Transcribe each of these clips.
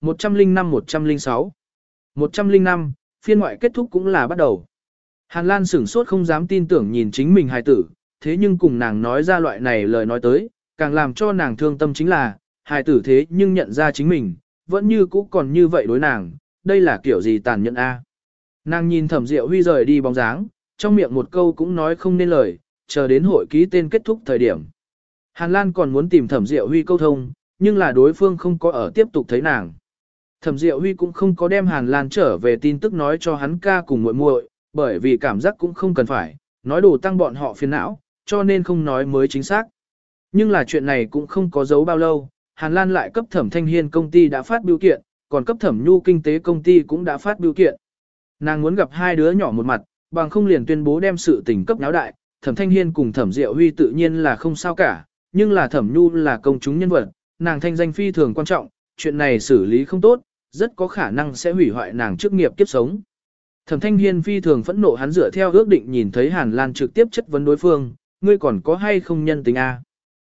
105-106 105, phiên ngoại kết thúc cũng là bắt đầu. Hàn Lan sửng sốt không dám tin tưởng nhìn chính mình hài tử, thế nhưng cùng nàng nói ra loại này lời nói tới, càng làm cho nàng thương tâm chính là, hài tử thế nhưng nhận ra chính mình, vẫn như cũ còn như vậy đối nàng, đây là kiểu gì tàn nhẫn a? Nàng nhìn thẩm diệu huy rời đi bóng dáng, trong miệng một câu cũng nói không nên lời, chờ đến hội ký tên kết thúc thời điểm. Hàn Lan còn muốn tìm thẩm diệu huy câu thông, nhưng là đối phương không có ở tiếp tục thấy nàng. Thẩm Diệu Huy cũng không có đem Hàn Lan trở về tin tức nói cho hắn ca cùng muội muội, bởi vì cảm giác cũng không cần phải, nói đồ tăng bọn họ phiền não, cho nên không nói mới chính xác. Nhưng là chuyện này cũng không có dấu bao lâu, Hàn Lan lại cấp Thẩm Thanh Hiên công ty đã phát biểu kiện, còn cấp Thẩm Nhu kinh tế công ty cũng đã phát biểu kiện. Nàng muốn gặp hai đứa nhỏ một mặt, bằng không liền tuyên bố đem sự tình cấp náo đại, Thẩm Thanh Hiên cùng Thẩm Diệu Huy tự nhiên là không sao cả, nhưng là Thẩm Nhu là công chúng nhân vật, nàng thanh danh phi thường quan trọng, chuyện này xử lý không tốt, rất có khả năng sẽ hủy hoại nàng chức nghiệp kiếp sống. Thẩm Thanh Hiên phi thường phẫn nộ hắn dựa theo ước định nhìn thấy Hàn Lan trực tiếp chất vấn đối phương, ngươi còn có hay không nhân tình a?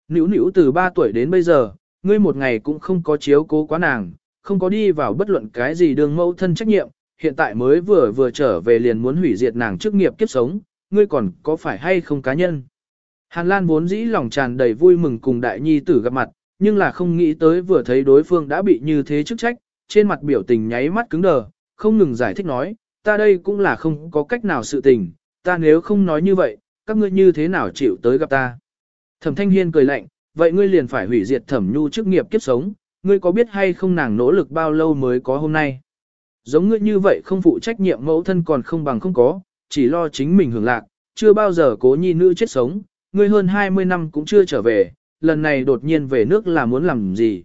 Nữu nữu từ 3 tuổi đến bây giờ, ngươi một ngày cũng không có chiếu cố quá nàng, không có đi vào bất luận cái gì đường mẫu thân trách nhiệm, hiện tại mới vừa vừa trở về liền muốn hủy diệt nàng chức nghiệp kiếp sống, ngươi còn có phải hay không cá nhân? Hàn Lan vốn dĩ lòng tràn đầy vui mừng cùng đại nhi tử gặp mặt, nhưng là không nghĩ tới vừa thấy đối phương đã bị như thế chức trách, trên mặt biểu tình nháy mắt cứng đờ, không ngừng giải thích nói, ta đây cũng là không có cách nào sự tình, ta nếu không nói như vậy, các ngươi như thế nào chịu tới gặp ta. Thẩm Thanh Hiên cười lạnh, vậy ngươi liền phải hủy diệt Thẩm Nhu chức nghiệp kiếp sống, ngươi có biết hay không nàng nỗ lực bao lâu mới có hôm nay. Giống ngươi như vậy không phụ trách nhiệm mẫu thân còn không bằng không có, chỉ lo chính mình hưởng lạc, chưa bao giờ cố nhi nữ chết sống, ngươi hơn 20 năm cũng chưa trở về, lần này đột nhiên về nước là muốn làm gì.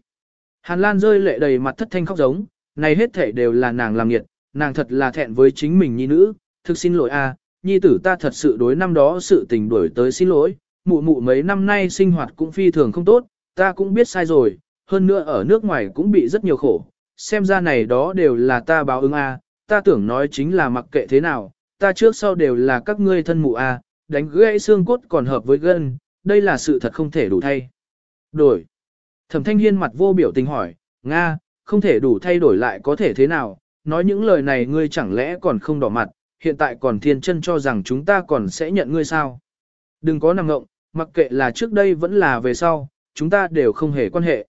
Hàn Lan rơi lệ đầy mặt thất thanh khóc giống, này hết thể đều là nàng làm nghiệt, nàng thật là thẹn với chính mình nhi nữ, thực xin lỗi a, nhi tử ta thật sự đối năm đó sự tình đuổi tới xin lỗi, mụ mụ mấy năm nay sinh hoạt cũng phi thường không tốt, ta cũng biết sai rồi, hơn nữa ở nước ngoài cũng bị rất nhiều khổ, xem ra này đó đều là ta báo ứng a, ta tưởng nói chính là mặc kệ thế nào, ta trước sau đều là các ngươi thân mụ a, đánh gãy xương cốt còn hợp với gân, đây là sự thật không thể đủ thay. Đổi. Thẩm thanh hiên mặt vô biểu tình hỏi, Nga, không thể đủ thay đổi lại có thể thế nào, nói những lời này ngươi chẳng lẽ còn không đỏ mặt, hiện tại còn thiên chân cho rằng chúng ta còn sẽ nhận ngươi sao. Đừng có nằm ngộng, mặc kệ là trước đây vẫn là về sau, chúng ta đều không hề quan hệ.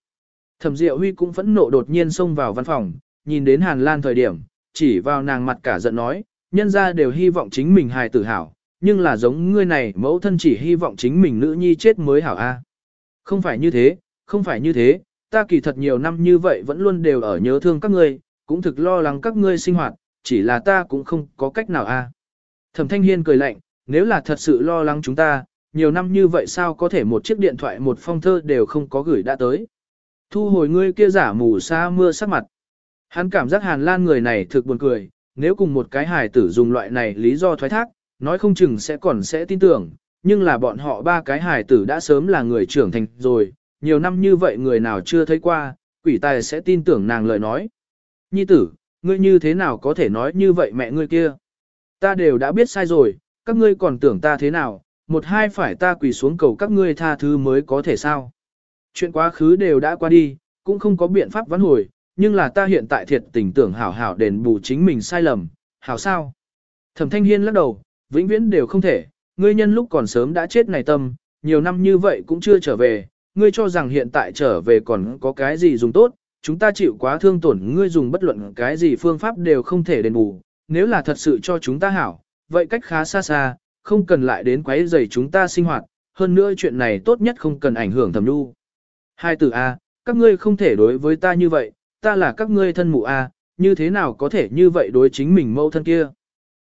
Thẩm Diệu Huy cũng phẫn nộ đột nhiên xông vào văn phòng, nhìn đến Hàn Lan thời điểm, chỉ vào nàng mặt cả giận nói, nhân ra đều hy vọng chính mình hài tử hảo, nhưng là giống ngươi này mẫu thân chỉ hy vọng chính mình nữ nhi chết mới hảo a. Không phải như thế, không phải như thế, ta kỳ thật nhiều năm như vậy vẫn luôn đều ở nhớ thương các ngươi, cũng thực lo lắng các ngươi sinh hoạt, chỉ là ta cũng không có cách nào a. Thẩm Thanh Hiên cười lạnh, nếu là thật sự lo lắng chúng ta, nhiều năm như vậy sao có thể một chiếc điện thoại một phong thơ đều không có gửi đã tới. Thu hồi ngươi kia giả mù xa mưa sắc mặt. Hắn cảm giác Hàn Lan người này thực buồn cười, nếu cùng một cái hài tử dùng loại này lý do thoái thác, nói không chừng sẽ còn sẽ tin tưởng, nhưng là bọn họ ba cái hài tử đã sớm là người trưởng thành rồi, nhiều năm như vậy người nào chưa thấy qua, quỷ tài sẽ tin tưởng nàng lời nói. Nhi tử, ngươi như thế nào có thể nói như vậy mẹ ngươi kia? Ta đều đã biết sai rồi, các ngươi còn tưởng ta thế nào, một hai phải ta quỳ xuống cầu các ngươi tha thứ mới có thể sao? Chuyện quá khứ đều đã qua đi, cũng không có biện pháp vãn hồi, nhưng là ta hiện tại thiệt tình tưởng hảo hảo đền bù chính mình sai lầm, hảo sao? Thẩm Thanh Hiên lắc đầu, vĩnh viễn đều không thể, ngươi nhân lúc còn sớm đã chết này tâm, nhiều năm như vậy cũng chưa trở về, ngươi cho rằng hiện tại trở về còn có cái gì dùng tốt, chúng ta chịu quá thương tổn ngươi dùng bất luận cái gì phương pháp đều không thể đền bù, nếu là thật sự cho chúng ta hảo, vậy cách khá xa xa, không cần lại đến quấy rầy chúng ta sinh hoạt, hơn nữa chuyện này tốt nhất không cần ảnh hưởng thẩm nhu. Hai từ A, các ngươi không thể đối với ta như vậy, ta là các ngươi thân mụ A, như thế nào có thể như vậy đối chính mình mâu thân kia.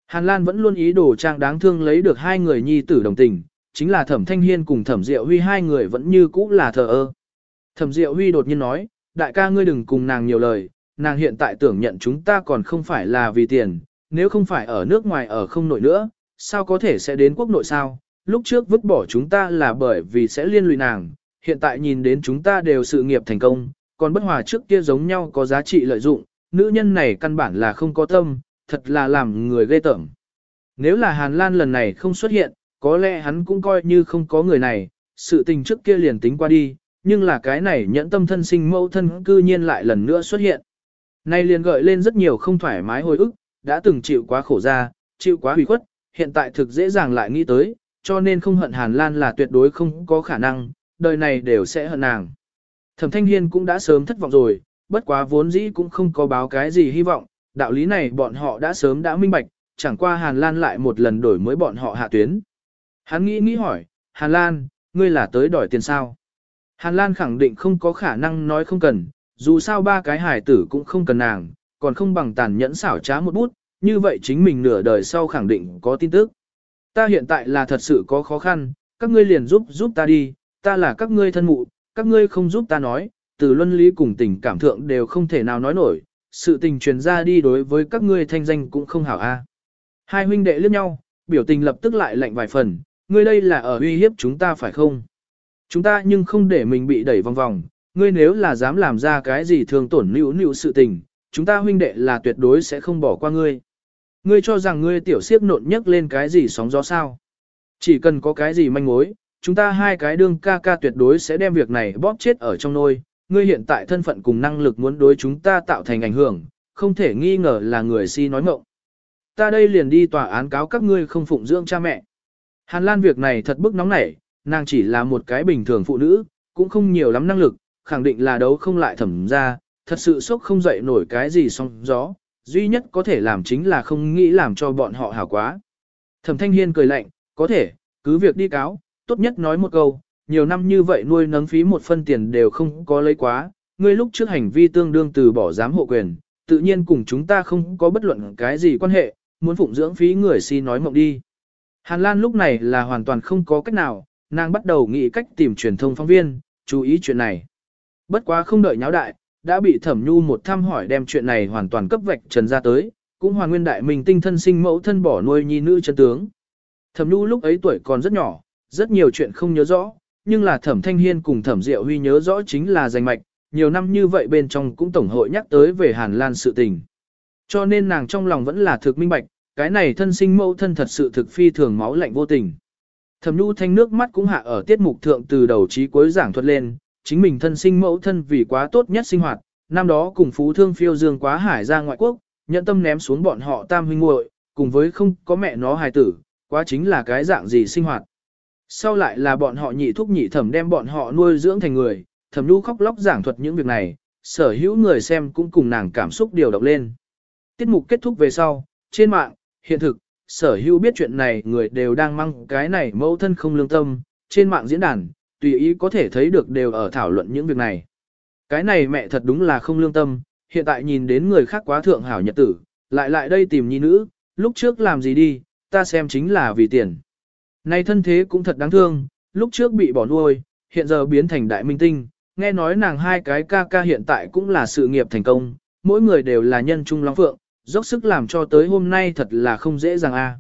Hàn Lan vẫn luôn ý đồ trang đáng thương lấy được hai người nhi tử đồng tình, chính là Thẩm Thanh Hiên cùng Thẩm Diệu Huy hai người vẫn như cũ là thờ ơ. Thẩm Diệu Huy đột nhiên nói, đại ca ngươi đừng cùng nàng nhiều lời, nàng hiện tại tưởng nhận chúng ta còn không phải là vì tiền, nếu không phải ở nước ngoài ở không nội nữa, sao có thể sẽ đến quốc nội sao? Lúc trước vứt bỏ chúng ta là bởi vì sẽ liên lụy nàng, hiện tại nhìn đến chúng ta đều sự nghiệp thành công, còn bất hòa trước kia giống nhau có giá trị lợi dụng, nữ nhân này căn bản là không có tâm, thật là làm người ghê tởm. Nếu là Hàn Lan lần này không xuất hiện, có lẽ hắn cũng coi như không có người này, sự tình trước kia liền tính qua đi, nhưng là cái này nhẫn tâm thân sinh mẫu thân cư nhiên lại lần nữa xuất hiện. Nay liền gợi lên rất nhiều không thoải mái hồi ức, đã từng chịu quá khổ ra, chịu quá hủy khuất, hiện tại thực dễ dàng lại nghĩ tới, cho nên không hận Hàn Lan là tuyệt đối không có khả năng, đời này đều sẽ hận nàng. Thẩm Thanh Hiên cũng đã sớm thất vọng rồi, bất quá vốn dĩ cũng không có báo cái gì hy vọng, đạo lý này bọn họ đã sớm đã minh bạch, chẳng qua Hàn Lan lại một lần đổi mới bọn họ hạ tuyến. Hắn nghĩ nghĩ hỏi, Hàn Lan, ngươi là tới đòi tiền sao? Hàn Lan khẳng định không có khả năng nói không cần, dù sao ba cái hải tử cũng không cần nàng, còn không bằng tàn nhẫn xảo trá một bút, như vậy chính mình nửa đời sau khẳng định có tin tức. Ta hiện tại là thật sự có khó khăn, các ngươi liền giúp giúp ta đi, ta là các ngươi thân mụ, các ngươi không giúp ta nói, từ luân lý cùng tình cảm thượng đều không thể nào nói nổi, sự tình truyền ra đi đối với các ngươi thanh danh cũng không hảo a. Hai huynh đệ liếc nhau, biểu tình lập tức lại lạnh vài phần, ngươi đây là ở uy hiếp chúng ta phải không? Chúng ta nhưng không để mình bị đẩy vòng vòng, ngươi nếu là dám làm ra cái gì thường tổn nữu nữu sự tình, chúng ta huynh đệ là tuyệt đối sẽ không bỏ qua ngươi. Ngươi cho rằng ngươi tiểu siếp nộn nhất lên cái gì sóng gió sao? Chỉ cần có cái gì manh mối, chúng ta hai cái đương ca ca tuyệt đối sẽ đem việc này bóp chết ở trong nôi. Ngươi hiện tại thân phận cùng năng lực muốn đối chúng ta tạo thành ảnh hưởng, không thể nghi ngờ là người si nói mộng. Ta đây liền đi tòa án cáo các ngươi không phụng dưỡng cha mẹ. Hàn Lan việc này thật bức nóng nảy, nàng chỉ là một cái bình thường phụ nữ, cũng không nhiều lắm năng lực, khẳng định là đấu không lại thẩm ra, thật sự sốc không dậy nổi cái gì song gió, duy nhất có thể làm chính là không nghĩ làm cho bọn họ hảo quá. Thẩm Thanh Hiên cười lạnh, có thể, cứ việc đi cáo, tốt nhất nói một câu, nhiều năm như vậy nuôi nấng phí một phân tiền đều không có lấy quá, ngươi lúc trước hành vi tương đương từ bỏ giám hộ quyền, tự nhiên cùng chúng ta không có bất luận cái gì quan hệ, muốn phụng dưỡng phí người xin nói mộng đi. Hàn Lan lúc này là hoàn toàn không có cách nào, nàng bắt đầu nghĩ cách tìm truyền thông phóng viên, chú ý chuyện này. Bất quá không đợi nháo đại, đã bị thẩm nhu một thăm hỏi đem chuyện này hoàn toàn cấp vạch trần ra tới, cũng hoàn nguyên đại mình tinh thân sinh mẫu thân bỏ nuôi nhi nữ chân tướng. Thẩm nhu lúc ấy tuổi còn rất nhỏ, rất nhiều chuyện không nhớ rõ, nhưng là thẩm thanh hiên cùng thẩm diệu huy nhớ rõ chính là danh mạch, nhiều năm như vậy bên trong cũng tổng hội nhắc tới về Hàn Lan sự tình. Cho nên nàng trong lòng vẫn là thực minh bạch, cái này thân sinh mẫu thân thật sự thực phi thường máu lạnh vô tình. Thẩm nhu thanh nước mắt cũng hạ ở tiết mục thượng từ đầu chí cuối giảng thuật lên, chính mình thân sinh mẫu thân vì quá tốt nhất sinh hoạt, năm đó cùng phú thương phiêu dương quá hải ra ngoại quốc, nhận tâm ném xuống bọn họ tam huynh muội, cùng với không có mẹ nó hài tử, quá chính là cái dạng gì sinh hoạt. Sau lại là bọn họ nhị thúc nhị thẩm đem bọn họ nuôi dưỡng thành người, thẩm nhu khóc lóc giảng thuật những việc này, sở hữu người xem cũng cùng nàng cảm xúc điều động lên. Tiết mục kết thúc về sau, trên mạng, hiện thực, sở hữu biết chuyện này người đều đang mang cái này mẫu thân không lương tâm, trên mạng diễn đàn, tùy ý có thể thấy được đều ở thảo luận những việc này. Cái này mẹ thật đúng là không lương tâm, hiện tại nhìn đến người khác quá thượng hảo nhật tử, lại lại đây tìm nhi nữ, lúc trước làm gì đi, ta xem chính là vì tiền. Này thân thế cũng thật đáng thương, lúc trước bị bỏ nuôi, hiện giờ biến thành đại minh tinh, nghe nói nàng hai cái ca ca hiện tại cũng là sự nghiệp thành công, mỗi người đều là nhân trung long phượng, dốc sức làm cho tới hôm nay thật là không dễ dàng a.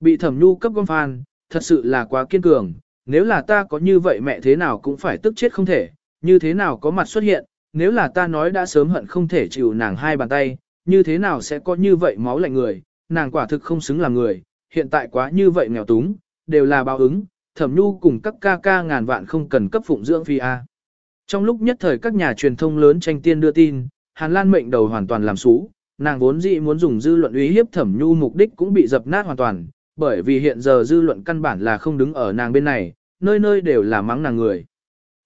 Bị thẩm nhu cấp con phan, thật sự là quá kiên cường, nếu là ta có như vậy mẹ thế nào cũng phải tức chết không thể, như thế nào có mặt xuất hiện, nếu là ta nói đã sớm hận không thể chịu nàng hai bàn tay, như thế nào sẽ có như vậy máu lạnh người, nàng quả thực không xứng làm người, hiện tại quá như vậy nghèo túng, đều là báo ứng, thẩm nhu cùng các ca ca ngàn vạn không cần cấp phụng dưỡng phi A. Trong lúc nhất thời các nhà truyền thông lớn tranh tiên đưa tin, Hàn Lan mệnh đầu hoàn toàn làm xú, nàng vốn dĩ muốn dùng dư luận uy hiếp thẩm nhu mục đích cũng bị dập nát hoàn toàn, bởi vì hiện giờ dư luận căn bản là không đứng ở nàng bên này, nơi nơi đều là mắng nàng người.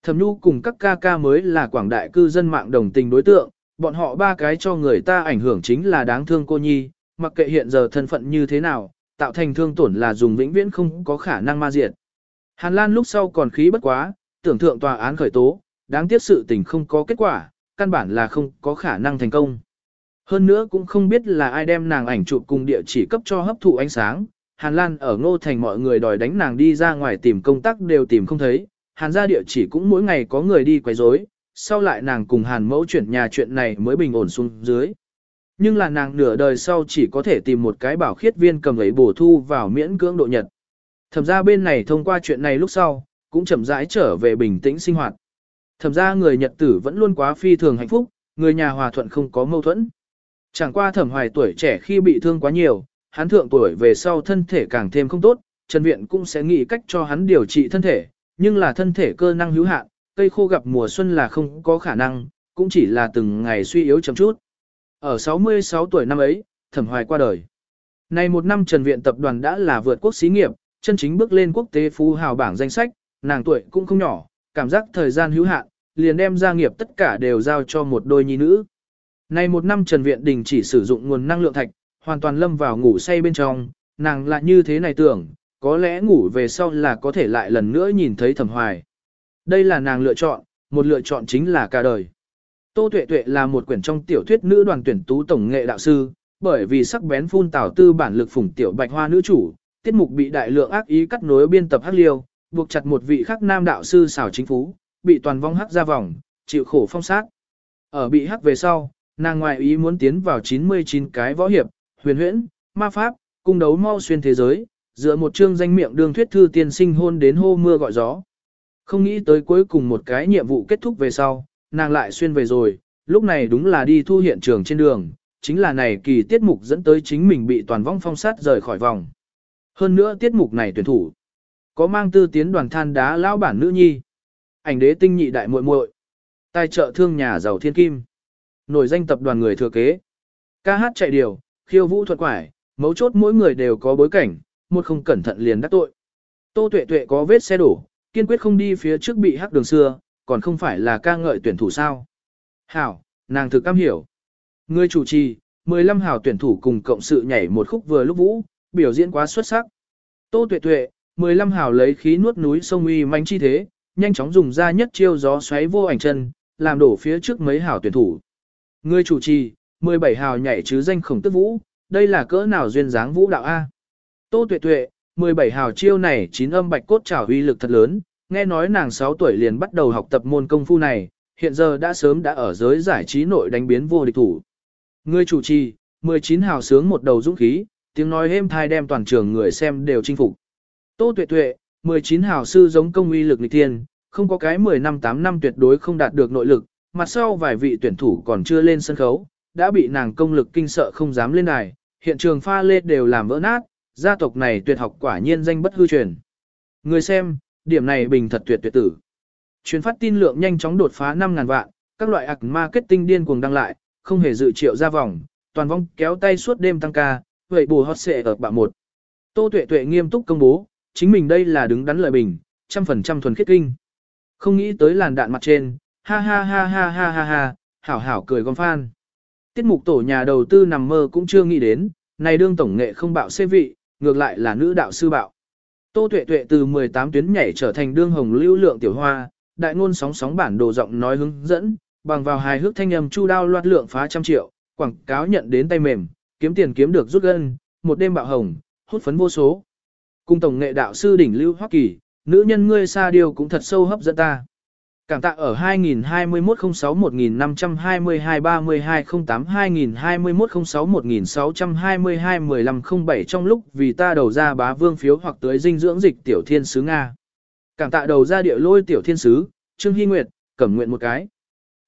Thẩm nhu cùng các ca ca mới là quảng đại cư dân mạng đồng tình đối tượng, bọn họ ba cái cho người ta ảnh hưởng chính là đáng thương cô nhi, mặc kệ hiện giờ thân phận như thế nào, tạo thành thương tổn là dùng vĩnh viễn không có khả năng ma diệt. Hàn Lan lúc sau còn khí bất quá, tưởng thượng tòa án khởi tố, đáng tiếc sự tình không có kết quả, căn bản là không có khả năng thành công. Hơn nữa cũng không biết là ai đem nàng ảnh chụp cùng địa chỉ cấp cho hấp thụ ánh sáng. Hàn Lan ở Ngô Thành mọi người đòi đánh nàng đi ra ngoài tìm công tác đều tìm không thấy. Hàn ra địa chỉ cũng mỗi ngày có người đi quấy rối. sau lại nàng cùng Hàn mẫu chuyển nhà chuyện này mới bình ổn xuống dưới. Nhưng là nàng nửa đời sau chỉ có thể tìm một cái bảo khiết viên cầm ấy bổ thu vào miễn cưỡng độ nhật. Thẩm ra bên này thông qua chuyện này lúc sau, cũng chậm rãi trở về bình tĩnh sinh hoạt. Thẩm ra người Nhật tử vẫn luôn quá phi thường hạnh phúc, người nhà hòa thuận không có mâu thuẫn. Chẳng qua thẩm hoài tuổi trẻ khi bị thương quá nhiều, hắn thượng tuổi về sau thân thể càng thêm không tốt, Trần Viện cũng sẽ nghĩ cách cho hắn điều trị thân thể, nhưng là thân thể cơ năng hữu hạn, cây khô gặp mùa xuân là không có khả năng, cũng chỉ là từng ngày suy yếu chậm chút. Ở 66 tuổi năm ấy, thẩm hoài qua đời. Này một năm Trần Viện tập đoàn đã là vượt quốc xí nghiệp, chân chính bước lên quốc tế phú hào bảng danh sách, nàng tuổi cũng không nhỏ, cảm giác thời gian hữu hạn, liền đem gia nghiệp tất cả đều giao cho một đôi nhi nữ. Này một năm Trần Viện Đình chỉ sử dụng nguồn năng lượng thạch, hoàn toàn lâm vào ngủ say bên trong, nàng lại như thế này tưởng, có lẽ ngủ về sau là có thể lại lần nữa nhìn thấy thẩm hoài. Đây là nàng lựa chọn, một lựa chọn chính là cả đời. Tô Tuệ Tuệ là một quyển trong tiểu thuyết nữ đoàn tuyển tú tổng nghệ đạo sư, bởi vì sắc bén phun tảo tư bản lực phủng tiểu bạch hoa nữ chủ, tiết mục bị đại lượng ác ý cắt nối biên tập hắc liêu, buộc chặt một vị khác nam đạo sư xảo chính phú, bị toàn vong hắc ra vòng, chịu khổ phong sát. Ở bị hắc về sau, nàng ngoại ý muốn tiến vào 99 cái võ hiệp, huyền huyễn, ma pháp, cung đấu mau xuyên thế giới, dựa một chương danh miệng đường thuyết thư tiên sinh hôn đến hô mưa gọi gió. Không nghĩ tới cuối cùng một cái nhiệm vụ kết thúc về sau, nàng lại xuyên về rồi, lúc này đúng là đi thu hiện trường trên đường, chính là này kỳ tiết mục dẫn tới chính mình bị toàn vong phong sát rời khỏi vòng. Hơn nữa tiết mục này tuyển thủ, có mang tư tiến đoàn than đá lão bản nữ nhi, ảnh đế tinh nhị đại muội muội, tài trợ thương nhà giàu thiên kim, nổi danh tập đoàn người thừa kế, ca hát chạy điều, khiêu vũ thuật quải, mấu chốt mỗi người đều có bối cảnh, một không cẩn thận liền đắc tội. Tô Tuệ Tuệ có vết xe đổ, kiên quyết không đi phía trước bị hắc đường xưa, còn không phải là ca ngợi tuyển thủ sao. Hảo, nàng thực cam hiểu. Người chủ trì, 15 hảo tuyển thủ cùng cộng sự nhảy một khúc vừa lúc vũ, biểu diễn quá xuất sắc. Tô Tuệ Tuệ, 15 hảo lấy khí nuốt núi sông uy manh chi thế, nhanh chóng dùng ra nhất chiêu gió xoáy vô ảnh chân, làm đổ phía trước mấy hảo tuyển thủ. Người chủ trì, 17 hào nhảy chứ danh khổng tức vũ, đây là cỡ nào duyên dáng vũ đạo A. Tô Tuệ Tuệ, 17 hào chiêu này chín âm bạch cốt trảo uy lực thật lớn, nghe nói nàng 6 tuổi liền bắt đầu học tập môn công phu này, hiện giờ đã sớm đã ở giới giải trí nội đánh biến vô địch thủ. Người chủ trì, 19 hào sướng một đầu dũng khí, tiếng nói êm thai đem toàn trường người xem đều chinh phục. Tô Tuệ Tuệ, 19 hào sư giống công uy lực nghịch thiên, không có cái 10 năm 8 năm tuyệt đối không đạt được nội lực, mặt sau vài vị tuyển thủ còn chưa lên sân khấu, đã bị nàng công lực kinh sợ không dám lên đài, hiện trường pha lê đều làm vỡ nát, gia tộc này tuyệt học quả nhiên danh bất hư truyền. Người xem, điểm này bình thật tuyệt tuyệt tử. chuyến phát tin lượng nhanh chóng đột phá 5.000 vạn, các loại ạc marketing điên cuồng đăng lại, không hề dự triệu ra vòng, toàn vong kéo tay suốt đêm tăng ca, vậy bù hot xệ ở bạ một. Tô Tuệ Tuệ nghiêm túc công bố, chính mình đây là đứng đắn lợi bình, trăm phần trăm thuần khiết kinh. Không nghĩ tới làn đạn mặt trên, ha ha ha ha ha ha ha, hảo hảo cười con phan. Tiết mục tổ nhà đầu tư nằm mơ cũng chưa nghĩ đến, này đương tổng nghệ không bạo xê vị, ngược lại là nữ đạo sư bạo. Tô Tuệ Tuệ từ 18 tuyến nhảy trở thành đương hồng lưu lượng tiểu hoa, đại ngôn sóng sóng bản đồ giọng nói hướng dẫn, bằng vào hài hước thanh âm chu đao loạt lượng phá trăm triệu, quảng cáo nhận đến tay mềm, kiếm tiền kiếm được rút gân, một đêm bạo hồng, hút phấn vô số. Cung tổng nghệ đạo sư đỉnh lưu Hoa Kỳ, nữ nhân ngươi xa điều cũng thật sâu hấp dẫn ta. Cảm tạ ở 2021-06-1522-32-2021-06-1622-1507 trong lúc vì ta đầu ra bá vương phiếu hoặc tới dinh dưỡng dịch tiểu thiên sứ Nga. Cảm tạ đầu ra địa lôi tiểu thiên sứ, Trương Hy Nguyệt, cẩm nguyện một cái.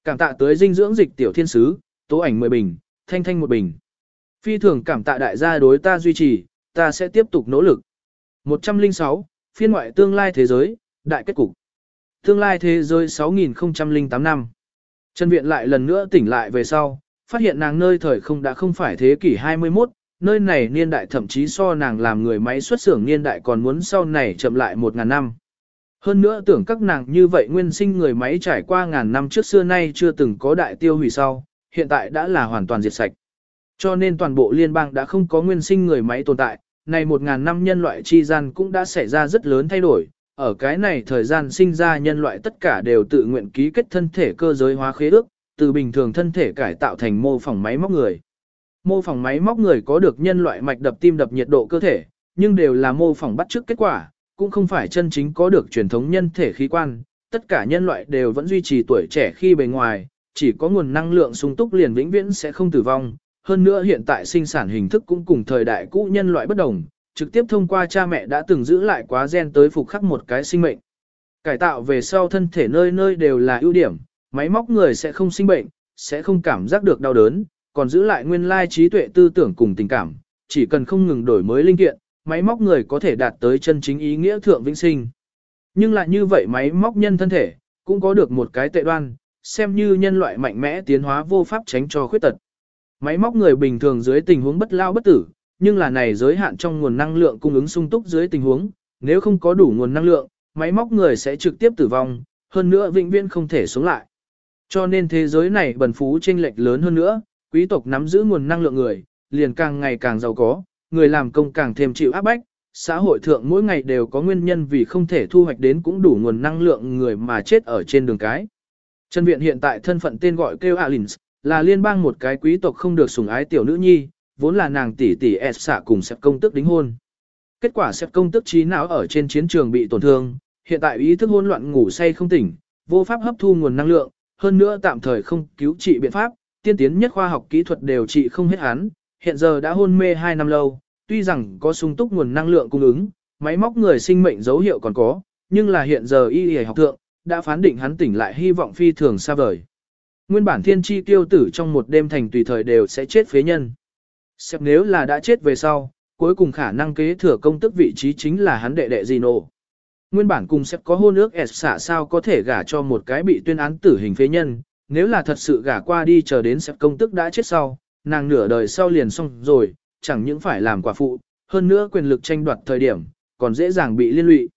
Cảm tạ tới dinh dưỡng dịch tiểu thiên sứ, tố ảnh 10 bình, thanh thanh một bình. Phi thường cảm tạ đại gia đối ta duy trì, ta sẽ tiếp tục nỗ lực. 106, phiên ngoại tương lai thế giới, đại kết cục. Tương lai thế giới 6008 năm. Trần Viện lại lần nữa tỉnh lại về sau, phát hiện nàng nơi thời không đã không phải thế kỷ 21, nơi này niên đại thậm chí so nàng làm người máy xuất xưởng niên đại còn muốn sau này chậm lại 1.000 năm. Hơn nữa tưởng các nàng như vậy nguyên sinh người máy trải qua ngàn năm trước xưa nay chưa từng có đại tiêu hủy sau, hiện tại đã là hoàn toàn diệt sạch. Cho nên toàn bộ liên bang đã không có nguyên sinh người máy tồn tại, này 1.000 năm nhân loại chi gian cũng đã xảy ra rất lớn thay đổi, ở cái này thời gian sinh ra nhân loại tất cả đều tự nguyện ký kết thân thể cơ giới hóa khế ước, từ bình thường thân thể cải tạo thành mô phỏng máy móc người. Mô phỏng máy móc người có được nhân loại mạch đập tim đập nhiệt độ cơ thể, nhưng đều là mô phỏng bắt chước kết quả, cũng không phải chân chính có được truyền thống nhân thể khí quan. Tất cả nhân loại đều vẫn duy trì tuổi trẻ khi bề ngoài, chỉ có nguồn năng lượng sung túc liền vĩnh viễn sẽ không tử vong. Hơn nữa hiện tại sinh sản hình thức cũng cùng thời đại cũ nhân loại bất đồng, trực tiếp thông qua cha mẹ đã từng giữ lại quá gen tới phục khắc một cái sinh mệnh. Cải tạo về sau thân thể nơi nơi đều là ưu điểm, máy móc người sẽ không sinh bệnh, sẽ không cảm giác được đau đớn, còn giữ lại nguyên lai trí tuệ tư tưởng cùng tình cảm, chỉ cần không ngừng đổi mới linh kiện, máy móc người có thể đạt tới chân chính ý nghĩa thượng vĩnh sinh. Nhưng lại như vậy máy móc nhân thân thể, cũng có được một cái tệ đoan, xem như nhân loại mạnh mẽ tiến hóa vô pháp tránh cho khuyết tật. Máy móc người bình thường dưới tình huống bất lao bất tử, nhưng là này giới hạn trong nguồn năng lượng cung ứng sung túc dưới tình huống, nếu không có đủ nguồn năng lượng, máy móc người sẽ trực tiếp tử vong, hơn nữa vĩnh viễn không thể sống lại. Cho nên thế giới này bần phú chênh lệch lớn hơn nữa, quý tộc nắm giữ nguồn năng lượng người, liền càng ngày càng giàu có, người làm công càng thêm chịu áp bách, xã hội thượng mỗi ngày đều có nguyên nhân vì không thể thu hoạch đến cũng đủ nguồn năng lượng người mà chết ở trên đường cái. Trần Viện hiện tại thân phận tên gọi kêu Alins, là liên bang một cái quý tộc không được sủng ái tiểu nữ nhi, vốn là nàng tỷ tỷ S xạ cùng Sẹp công tức đính hôn. Kết quả Sẹp công tức trí não ở trên chiến trường bị tổn thương, hiện tại ý thức hỗn loạn ngủ say không tỉnh, vô pháp hấp thu nguồn năng lượng, hơn nữa tạm thời không cứu trị biện pháp, tiên tiến nhất khoa học kỹ thuật đều trị không hết hắn, hiện giờ đã hôn mê 2 năm lâu, tuy rằng có sung túc nguồn năng lượng cung ứng, máy móc người sinh mệnh dấu hiệu còn có, nhưng là hiện giờ y y học thượng, đã phán định hắn tỉnh lại hy vọng phi thường xa vời. Nguyên bản thiên chi tiêu tử trong một đêm thành tùy thời đều sẽ chết phế nhân. Xem nếu là đã chết về sau, cuối cùng khả năng kế thừa công tức vị trí chính là hắn đệ đệ Gino. Nguyên bản cùng sẽ có hôn ước S xả sao có thể gả cho một cái bị tuyên án tử hình phế nhân, nếu là thật sự gả qua đi chờ đến sẽ công tức đã chết sau, nàng nửa đời sau liền xong rồi, chẳng những phải làm quả phụ, hơn nữa quyền lực tranh đoạt thời điểm, còn dễ dàng bị liên lụy.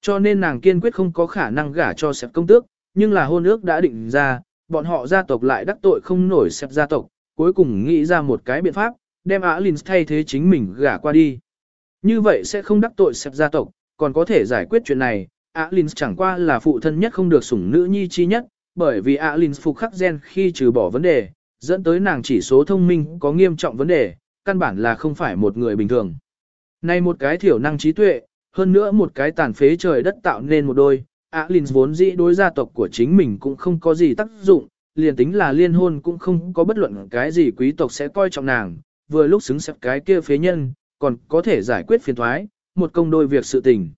Cho nên nàng kiên quyết không có khả năng gả cho sẹp công tước, nhưng là hôn ước đã định ra, bọn họ gia tộc lại đắc tội không nổi sẹp gia tộc, cuối cùng nghĩ ra một cái biện pháp, đem Alins thay thế chính mình gả qua đi. Như vậy sẽ không đắc tội sẹp gia tộc, còn có thể giải quyết chuyện này, Alins chẳng qua là phụ thân nhất không được sủng nữ nhi chi nhất, bởi vì Alins phục khắc gen khi trừ bỏ vấn đề, dẫn tới nàng chỉ số thông minh có nghiêm trọng vấn đề, căn bản là không phải một người bình thường. Này một cái thiểu năng trí tuệ, hơn nữa một cái tàn phế trời đất tạo nên một đôi, Alins vốn dĩ đối gia tộc của chính mình cũng không có gì tác dụng, liền tính là liên hôn cũng không có bất luận cái gì quý tộc sẽ coi trọng nàng, vừa lúc xứng xếp cái kia phế nhân, còn có thể giải quyết phiền thoái, một công đôi việc sự tình.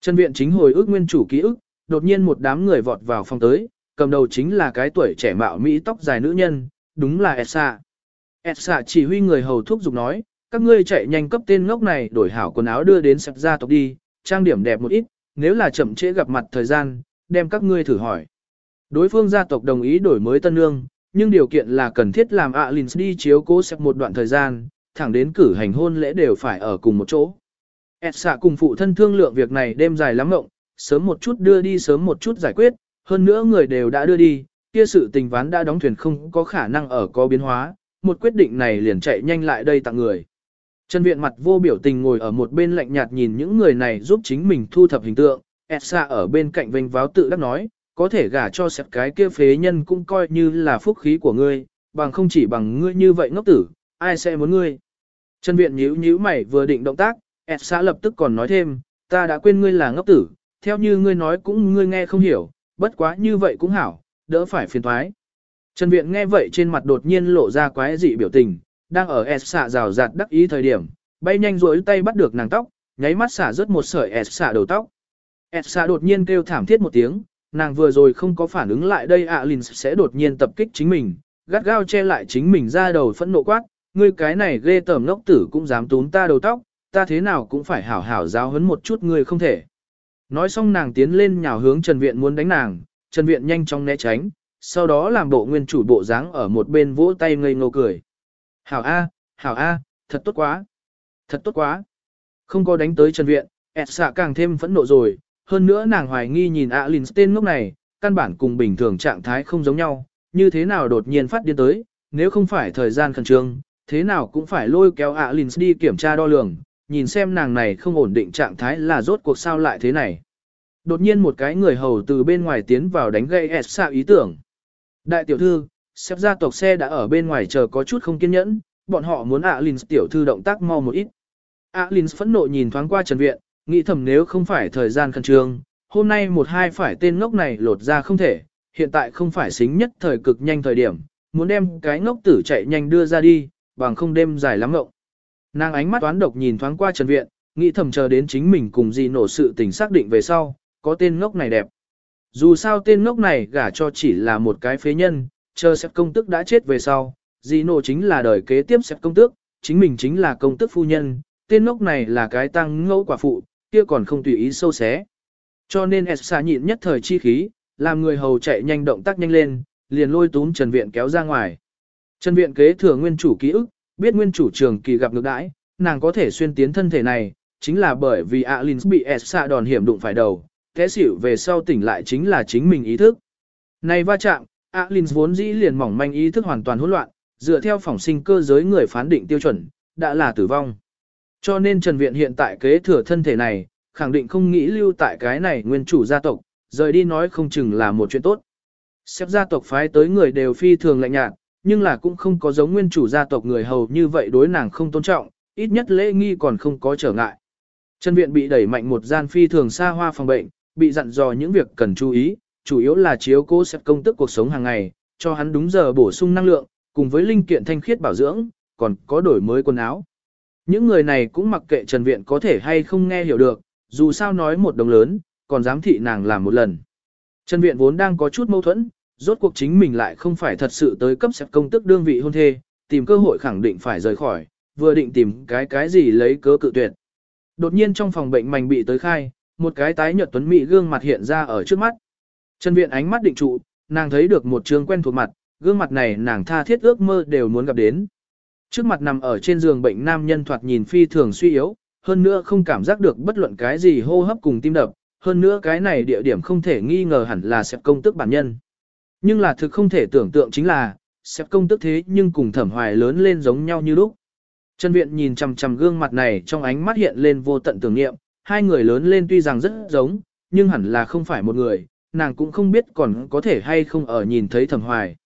Trần viện chính hồi ức nguyên chủ ký ức, đột nhiên một đám người vọt vào phòng tới, cầm đầu chính là cái tuổi trẻ mạo Mỹ tóc dài nữ nhân, đúng là Esa. Esa chỉ huy người hầu thuốc dục nói, các ngươi chạy nhanh cấp tên ngốc này đổi hảo quần áo đưa đến sạch gia tộc đi, trang điểm đẹp một ít, nếu là chậm trễ gặp mặt thời gian, đem các ngươi thử hỏi. Đối phương gia tộc đồng ý đổi mới tân nương, nhưng điều kiện là cần thiết làm Alins đi chiếu cố sạch một đoạn thời gian, thẳng đến cử hành hôn lễ đều phải ở cùng một chỗ. Edsa cùng phụ thân thương lượng việc này đêm dài lắm ngộng, sớm một chút đưa đi sớm một chút giải quyết, hơn nữa người đều đã đưa đi, kia sự tình ván đã đóng thuyền không có khả năng ở có biến hóa, một quyết định này liền chạy nhanh lại đây tặng người. Trần Viện mặt vô biểu tình ngồi ở một bên lạnh nhạt nhìn những người này giúp chính mình thu thập hình tượng, Edsa ở bên cạnh vênh váo tự đắc nói, có thể gả cho sẹp cái kia phế nhân cũng coi như là phúc khí của ngươi, bằng không chỉ bằng ngươi như vậy ngốc tử, ai sẽ muốn ngươi. Trần Viện nhíu nhíu mày vừa định động tác, Esa lập tức còn nói thêm, ta đã quên ngươi là ngốc tử, theo như ngươi nói cũng ngươi nghe không hiểu, bất quá như vậy cũng hảo, đỡ phải phiền thoái. Trần Viện nghe vậy trên mặt đột nhiên lộ ra quái dị biểu tình, đang ở ẹt xã rào rạt đắc ý thời điểm, bay nhanh rối tay bắt được nàng tóc, nháy mắt xả rớt một sợi ẹt xã đầu tóc. ẹt xã đột nhiên kêu thảm thiết một tiếng, nàng vừa rồi không có phản ứng lại đây ạ Linh sẽ đột nhiên tập kích chính mình, gắt gao che lại chính mình ra đầu phẫn nộ quát, ngươi cái này ghê tởm ngốc tử cũng dám tún ta đầu tóc, ta thế nào cũng phải hảo hảo giáo huấn một chút ngươi không thể. Nói xong nàng tiến lên nhào hướng Trần Viện muốn đánh nàng, Trần Viện nhanh chóng né tránh, sau đó làm bộ nguyên chủ bộ dáng ở một bên vỗ tay ngây ngô cười. Hảo A, hảo A, thật tốt quá. Thật tốt quá. Không có đánh tới Trần Viện, ẹt xạ càng thêm phẫn nộ rồi, hơn nữa nàng hoài nghi nhìn ạ Linh tên ngốc này, căn bản cùng bình thường trạng thái không giống nhau, như thế nào đột nhiên phát điên tới, nếu không phải thời gian khẩn trương, thế nào cũng phải lôi kéo ạ đi kiểm tra đo lường, nhìn xem nàng này không ổn định trạng thái là rốt cuộc sao lại thế này. Đột nhiên một cái người hầu từ bên ngoài tiến vào đánh gây ẹt xạ ý tưởng. Đại tiểu thư, xếp gia tộc xe đã ở bên ngoài chờ có chút không kiên nhẫn, bọn họ muốn Alins tiểu thư động tác mau một ít. Alins phẫn nộ nhìn thoáng qua Trần Viện, nghĩ thầm nếu không phải thời gian khẩn trương, hôm nay một hai phải tên ngốc này lột ra không thể, hiện tại không phải xính nhất thời cực nhanh thời điểm, muốn đem cái ngốc tử chạy nhanh đưa ra đi, bằng không đêm dài lắm ngộng. Nàng ánh mắt toán độc nhìn thoáng qua Trần Viện, nghĩ thầm chờ đến chính mình cùng gì nổ sự tình xác định về sau, có tên ngốc này đẹp. Dù sao tên ngốc này gả cho chỉ là một cái phế nhân, chờ xếp công tức đã chết về sau, gì nổ chính là đời kế tiếp xếp công tước, chính mình chính là công tước phu nhân, tên ngốc này là cái tăng ngẫu quả phụ, kia còn không tùy ý sâu xé. Cho nên Essa nhịn nhất thời chi khí, làm người hầu chạy nhanh động tác nhanh lên, liền lôi túm Trần Viện kéo ra ngoài. Trần Viện kế thừa nguyên chủ ký ức, biết nguyên chủ trường kỳ gặp ngược đãi, nàng có thể xuyên tiến thân thể này, chính là bởi vì Alin bị S đòn hiểm đụng phải đầu, thế xỉu về sau tỉnh lại chính là chính mình ý thức. Này va chạm, Alin vốn dĩ liền mỏng manh ý thức hoàn toàn hỗn loạn, dựa theo phỏng sinh cơ giới người phán định tiêu chuẩn, đã là tử vong. Cho nên Trần Viện hiện tại kế thừa thân thể này, khẳng định không nghĩ lưu tại cái này nguyên chủ gia tộc, rời đi nói không chừng là một chuyện tốt. Xếp gia tộc phái tới người đều phi thường lạnh nhạt, nhưng là cũng không có giống nguyên chủ gia tộc người hầu như vậy đối nàng không tôn trọng, ít nhất lễ nghi còn không có trở ngại. Trần Viện bị đẩy mạnh một gian phi thường xa hoa phòng bệnh, bị dặn dò những việc cần chú ý, chủ yếu là chiếu cố xếp công tức cuộc sống hàng ngày, cho hắn đúng giờ bổ sung năng lượng, cùng với linh kiện thanh khiết bảo dưỡng, còn có đổi mới quần áo. Những người này cũng mặc kệ Trần Viện có thể hay không nghe hiểu được, dù sao nói một đồng lớn, còn dám thị nàng làm một lần. Trần Viện vốn đang có chút mâu thuẫn, rốt cuộc chính mình lại không phải thật sự tới cấp xếp công tức đương vị hôn thê, tìm cơ hội khẳng định phải rời khỏi, vừa định tìm cái cái gì lấy cớ cự tuyệt. Đột nhiên trong phòng bệnh mảnh bị tới khai, một cái tái nhợt tuấn mỹ gương mặt hiện ra ở trước mắt. Trần Viện ánh mắt định trụ, nàng thấy được một trường quen thuộc mặt, gương mặt này nàng tha thiết ước mơ đều muốn gặp đến. Trước mặt nằm ở trên giường bệnh nam nhân thoạt nhìn phi thường suy yếu, hơn nữa không cảm giác được bất luận cái gì hô hấp cùng tim đập, hơn nữa cái này địa điểm không thể nghi ngờ hẳn là sẹp công tức bản nhân. Nhưng là thực không thể tưởng tượng chính là, sẹp công tức thế nhưng cùng thẩm hoài lớn lên giống nhau như lúc. Trần Viện nhìn chằm chằm gương mặt này trong ánh mắt hiện lên vô tận tưởng niệm, hai người lớn lên tuy rằng rất giống, nhưng hẳn là không phải một người, nàng cũng không biết còn có thể hay không ở nhìn thấy thẩm hoài.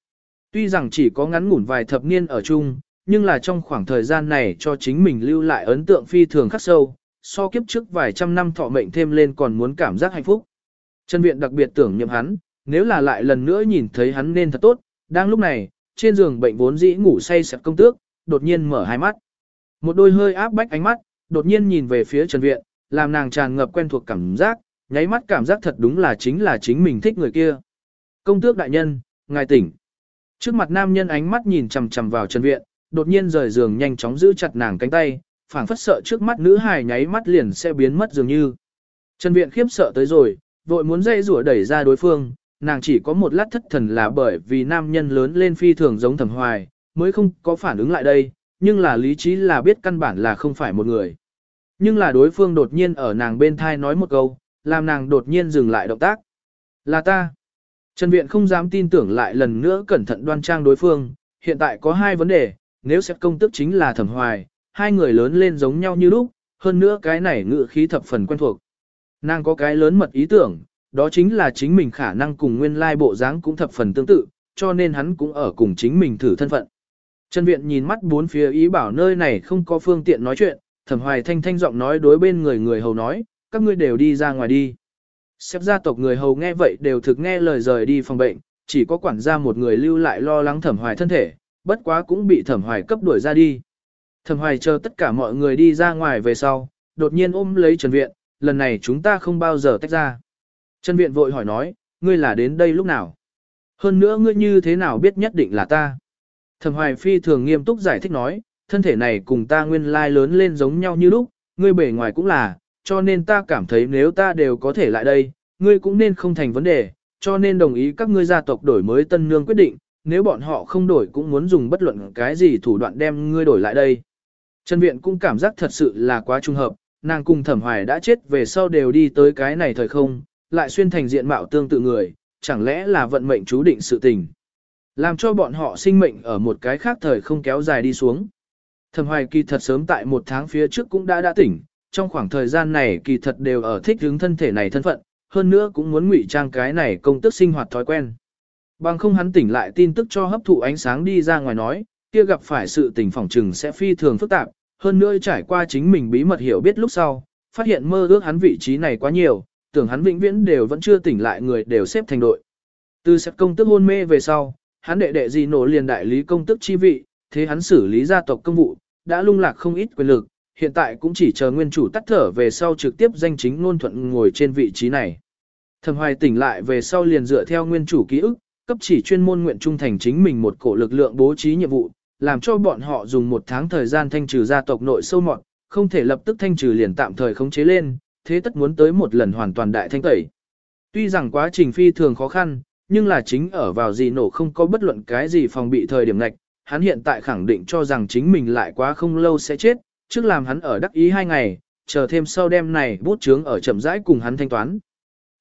Tuy rằng chỉ có ngắn ngủn vài thập niên ở chung, nhưng là trong khoảng thời gian này cho chính mình lưu lại ấn tượng phi thường khắc sâu, so kiếp trước vài trăm năm thọ mệnh thêm lên còn muốn cảm giác hạnh phúc. Trần Viện đặc biệt tưởng nhậm hắn, nếu là lại lần nữa nhìn thấy hắn nên thật tốt, đang lúc này, trên giường bệnh vốn dĩ ngủ say sẹp công tước, đột nhiên mở hai mắt. Một đôi hơi áp bách ánh mắt, đột nhiên nhìn về phía Trần Viện, làm nàng tràn ngập quen thuộc cảm giác, nháy mắt cảm giác thật đúng là chính là chính mình thích người kia. Công tước đại nhân, ngài tỉnh. Trước mặt nam nhân ánh mắt nhìn chằm chằm vào Trần Viện, đột nhiên rời giường nhanh chóng giữ chặt nàng cánh tay, phảng phất sợ trước mắt nữ hài nháy mắt liền sẽ biến mất dường như. Trần Viện khiếp sợ tới rồi, vội muốn dây rủa đẩy ra đối phương, nàng chỉ có một lát thất thần là bởi vì nam nhân lớn lên phi thường giống thẩm hoài, mới không có phản ứng lại đây, nhưng là lý trí là biết căn bản là không phải một người. Nhưng là đối phương đột nhiên ở nàng bên thai nói một câu, làm nàng đột nhiên dừng lại động tác. Là ta. Trần Viện không dám tin tưởng lại lần nữa cẩn thận đoan trang đối phương, hiện tại có hai vấn đề, nếu xếp công tức chính là thẩm hoài, hai người lớn lên giống nhau như lúc, hơn nữa cái này ngự khí thập phần quen thuộc. Nàng có cái lớn mật ý tưởng, đó chính là chính mình khả năng cùng nguyên lai bộ dáng cũng thập phần tương tự, cho nên hắn cũng ở cùng chính mình thử thân phận. Trần Viện nhìn mắt bốn phía ý bảo nơi này không có phương tiện nói chuyện, thẩm hoài thanh thanh giọng nói đối bên người người hầu nói, các ngươi đều đi ra ngoài đi. Xếp gia tộc người hầu nghe vậy đều thực nghe lời rời đi phòng bệnh, chỉ có quản gia một người lưu lại lo lắng thẩm hoài thân thể, bất quá cũng bị thẩm hoài cấp đuổi ra đi. Thẩm hoài chờ tất cả mọi người đi ra ngoài về sau, đột nhiên ôm lấy Trần Viện, lần này chúng ta không bao giờ tách ra. Trần Viện vội hỏi nói, ngươi là đến đây lúc nào? Hơn nữa ngươi như thế nào biết nhất định là ta? Thẩm hoài phi thường nghiêm túc giải thích nói, thân thể này cùng ta nguyên lai lớn lên giống nhau như lúc, ngươi bề ngoài cũng là, cho nên ta cảm thấy nếu ta đều có thể lại đây, ngươi cũng nên không thành vấn đề, cho nên đồng ý các ngươi gia tộc đổi mới tân nương quyết định, nếu bọn họ không đổi cũng muốn dùng bất luận cái gì thủ đoạn đem ngươi đổi lại đây. Trần Viện cũng cảm giác thật sự là quá trung hợp, nàng cùng thẩm hoài đã chết về sau đều đi tới cái này thời không, lại xuyên thành diện mạo tương tự người, chẳng lẽ là vận mệnh chú định sự tình. Làm cho bọn họ sinh mệnh ở một cái khác thời không kéo dài đi xuống. Thẩm hoài kỳ thật sớm tại một tháng phía trước cũng đã đã tỉnh, trong khoảng thời gian này kỳ thật đều ở thích hướng thân thể này thân phận, hơn nữa cũng muốn ngụy trang cái này công tức sinh hoạt thói quen. Bằng không hắn tỉnh lại tin tức cho hấp thụ ánh sáng đi ra ngoài nói, kia gặp phải sự tình phỏng trừng sẽ phi thường phức tạp, hơn nữa trải qua chính mình bí mật hiểu biết lúc sau, phát hiện mơ ước hắn vị trí này quá nhiều, tưởng hắn vĩnh viễn đều vẫn chưa tỉnh lại người đều xếp thành đội. Từ xếp công tức hôn mê về sau, hắn đệ đệ gì nổ liền đại lý công tức chi vị, thế hắn xử lý gia tộc công vụ, đã lung lạc không ít quyền lực, hiện tại cũng chỉ chờ nguyên chủ tắt thở về sau trực tiếp danh chính ngôn thuận ngồi trên vị trí này. Thẩm hoài tỉnh lại về sau liền dựa theo nguyên chủ ký ức, cấp chỉ chuyên môn nguyện trung thành chính mình một cổ lực lượng bố trí nhiệm vụ, làm cho bọn họ dùng một tháng thời gian thanh trừ gia tộc nội sâu mọt, không thể lập tức thanh trừ liền tạm thời khống chế lên, thế tất muốn tới một lần hoàn toàn đại thanh tẩy. Tuy rằng quá trình phi thường khó khăn, nhưng là chính ở vào gì nổ không có bất luận cái gì phòng bị thời điểm ngạch, hắn hiện tại khẳng định cho rằng chính mình lại quá không lâu sẽ chết, trước làm hắn ở đắc ý hai ngày, chờ thêm sau đêm này bút chướng ở chậm rãi cùng hắn thanh toán.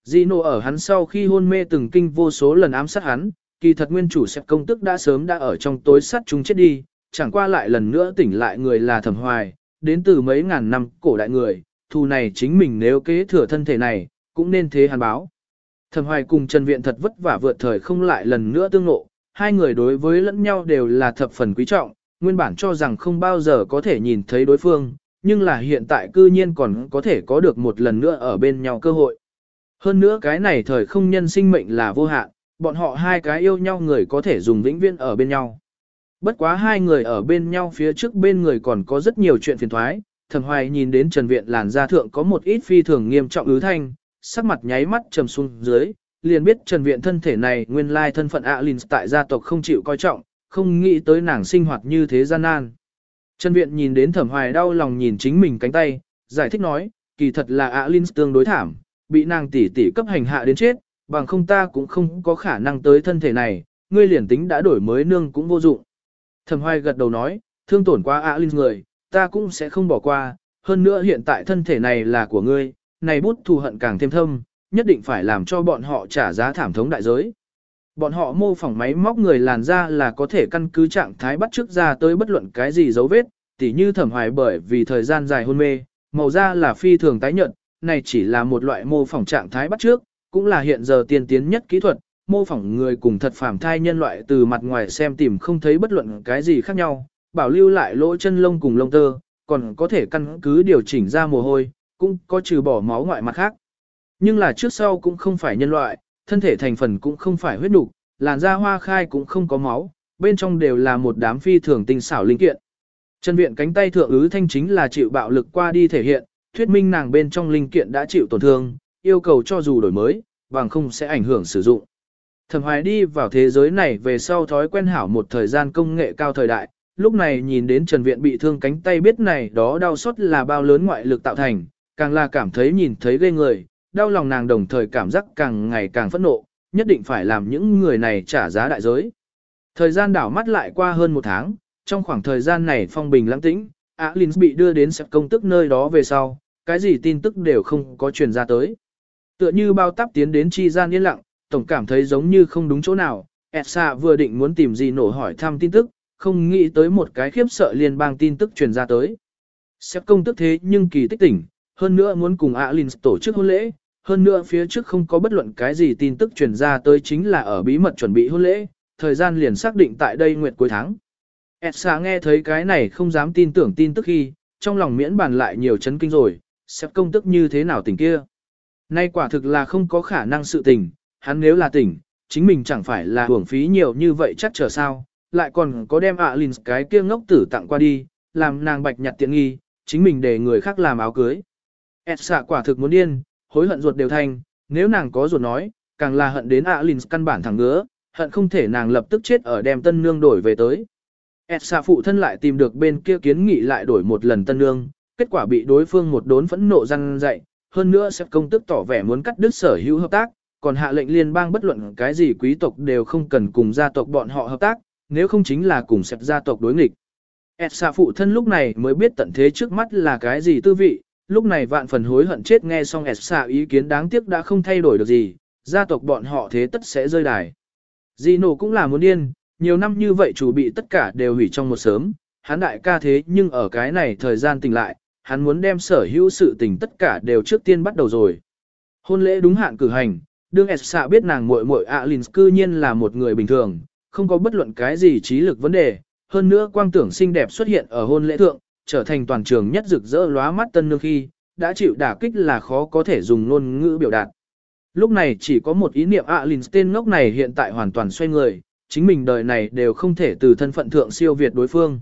Gino ở hắn sau khi hôn mê từng kinh vô số lần ám sát hắn, kỳ thật nguyên chủ xếp công tức đã sớm đã ở trong tối sát chúng chết đi, chẳng qua lại lần nữa tỉnh lại người là thẩm hoài, đến từ mấy ngàn năm cổ đại người, thù này chính mình nếu kế thừa thân thể này, cũng nên thế hắn báo. Thẩm hoài cùng Trần Viện thật vất vả vượt thời không lại lần nữa tương ngộ, hai người đối với lẫn nhau đều là thập phần quý trọng, nguyên bản cho rằng không bao giờ có thể nhìn thấy đối phương, nhưng là hiện tại cư nhiên còn có thể có được một lần nữa ở bên nhau cơ hội. Hơn nữa cái này thời không nhân sinh mệnh là vô hạn, bọn họ hai cái yêu nhau người có thể dùng vĩnh viễn ở bên nhau. Bất quá hai người ở bên nhau phía trước bên người còn có rất nhiều chuyện phiền thoái, thẩm hoài nhìn đến Trần Viện làn da thượng có một ít phi thường nghiêm trọng ứ thanh, sắc mặt nháy mắt trầm xuống dưới, liền biết Trần Viện thân thể này nguyên lai thân phận Alin tại gia tộc không chịu coi trọng, không nghĩ tới nàng sinh hoạt như thế gian nan. Trần Viện nhìn đến thẩm hoài đau lòng nhìn chính mình cánh tay, giải thích nói, kỳ thật là Alin tương đối thảm, bị nàng tỷ tỷ cấp hành hạ đến chết, bằng không ta cũng không có khả năng tới thân thể này, ngươi liền tính đã đổi mới nương cũng vô dụng. Thẩm hoài gật đầu nói, thương tổn qua linh người, ta cũng sẽ không bỏ qua, hơn nữa hiện tại thân thể này là của ngươi, này bút thù hận càng thêm thâm, nhất định phải làm cho bọn họ trả giá thảm thống đại giới. Bọn họ mô phỏng máy móc người làn da là có thể căn cứ trạng thái bắt trước ra tới bất luận cái gì dấu vết, tỉ như thẩm hoài bởi vì thời gian dài hôn mê, màu da là phi thường tái nhợt, này chỉ là một loại mô phỏng trạng thái bắt trước, cũng là hiện giờ tiên tiến nhất kỹ thuật, mô phỏng người cùng thật phàm thai nhân loại từ mặt ngoài xem tìm không thấy bất luận cái gì khác nhau, bảo lưu lại lỗ chân lông cùng lông tơ, còn có thể căn cứ điều chỉnh ra mồ hôi, cũng có trừ bỏ máu ngoại mặt khác. Nhưng là trước sau cũng không phải nhân loại, thân thể thành phần cũng không phải huyết nục, làn da hoa khai cũng không có máu, bên trong đều là một đám phi thường tinh xảo linh kiện. Chân viện cánh tay thượng ứ thanh chính là chịu bạo lực qua đi thể hiện, thuyết minh nàng bên trong linh kiện đã chịu tổn thương, yêu cầu cho dù đổi mới, bằng không sẽ ảnh hưởng sử dụng. Thẩm Hoài đi vào thế giới này về sau thói quen hảo một thời gian công nghệ cao thời đại, lúc này nhìn đến Trần Viện bị thương cánh tay biết này đó đau xót là bao lớn ngoại lực tạo thành, càng là cảm thấy nhìn thấy ghê người, đau lòng nàng đồng thời cảm giác càng ngày càng phẫn nộ, nhất định phải làm những người này trả giá đại giới. Thời gian đảo mắt lại qua hơn một tháng, trong khoảng thời gian này phong bình lãng tĩnh, Alins bị đưa đến sẹp công tức nơi đó về sau, cái gì tin tức đều không có truyền ra tới. Tựa như bao tắp tiến đến chi gian yên lặng, tổng cảm thấy giống như không đúng chỗ nào, Elsa vừa định muốn tìm gì nổ hỏi thăm tin tức, không nghĩ tới một cái khiếp sợ liên bang tin tức truyền ra tới. xếp công tức thế nhưng kỳ tích tỉnh, hơn nữa muốn cùng Alin tổ chức hôn lễ, hơn nữa phía trước không có bất luận cái gì tin tức truyền ra tới chính là ở bí mật chuẩn bị hôn lễ, thời gian liền xác định tại đây nguyệt cuối tháng. Elsa nghe thấy cái này không dám tin tưởng tin tức khi, trong lòng miễn bàn lại nhiều chấn kinh rồi, sếp công tức như thế nào tỉnh kia. Nay quả thực là không có khả năng sự tình, hắn nếu là tỉnh, chính mình chẳng phải là hưởng phí nhiều như vậy chắc chờ sao, lại còn có đem ạ Linh cái kia ngốc tử tặng qua đi, làm nàng bạch nhặt tiện nghi, chính mình để người khác làm áo cưới. Etsa quả thực muốn điên, hối hận ruột đều thành, nếu nàng có ruột nói, càng là hận đến ạ Linh căn bản thẳng ngứa, hận không thể nàng lập tức chết ở đem tân nương đổi về tới. Etsa phụ thân lại tìm được bên kia kiến nghị lại đổi một lần tân nương, kết quả bị đối phương một đốn phẫn nộ răng dậy, hơn nữa sẽ công tức tỏ vẻ muốn cắt đứt sở hữu hợp tác, còn hạ lệnh liên bang bất luận cái gì quý tộc đều không cần cùng gia tộc bọn họ hợp tác, nếu không chính là cùng sẹp gia tộc đối nghịch. Etsa phụ thân lúc này mới biết tận thế trước mắt là cái gì tư vị, lúc này vạn phần hối hận chết nghe xong Etsa ý kiến đáng tiếc đã không thay đổi được gì, gia tộc bọn họ thế tất sẽ rơi đài. Gino cũng là muốn điên, nhiều năm như vậy chủ bị tất cả đều hủy trong một sớm, hắn đại ca thế nhưng ở cái này thời gian tỉnh lại, hắn muốn đem sở hữu sự tình tất cả đều trước tiên bắt đầu rồi. Hôn lễ đúng hạn cử hành, đương Etsa biết nàng muội muội Alin cư nhiên là một người bình thường, không có bất luận cái gì trí lực vấn đề, hơn nữa quang tưởng xinh đẹp xuất hiện ở hôn lễ thượng, trở thành toàn trường nhất rực rỡ lóa mắt tân nương khi, đã chịu đả kích là khó có thể dùng ngôn ngữ biểu đạt. Lúc này chỉ có một ý niệm Alin tên ngốc này hiện tại hoàn toàn xoay người, chính mình đời này đều không thể từ thân phận thượng siêu việt đối phương.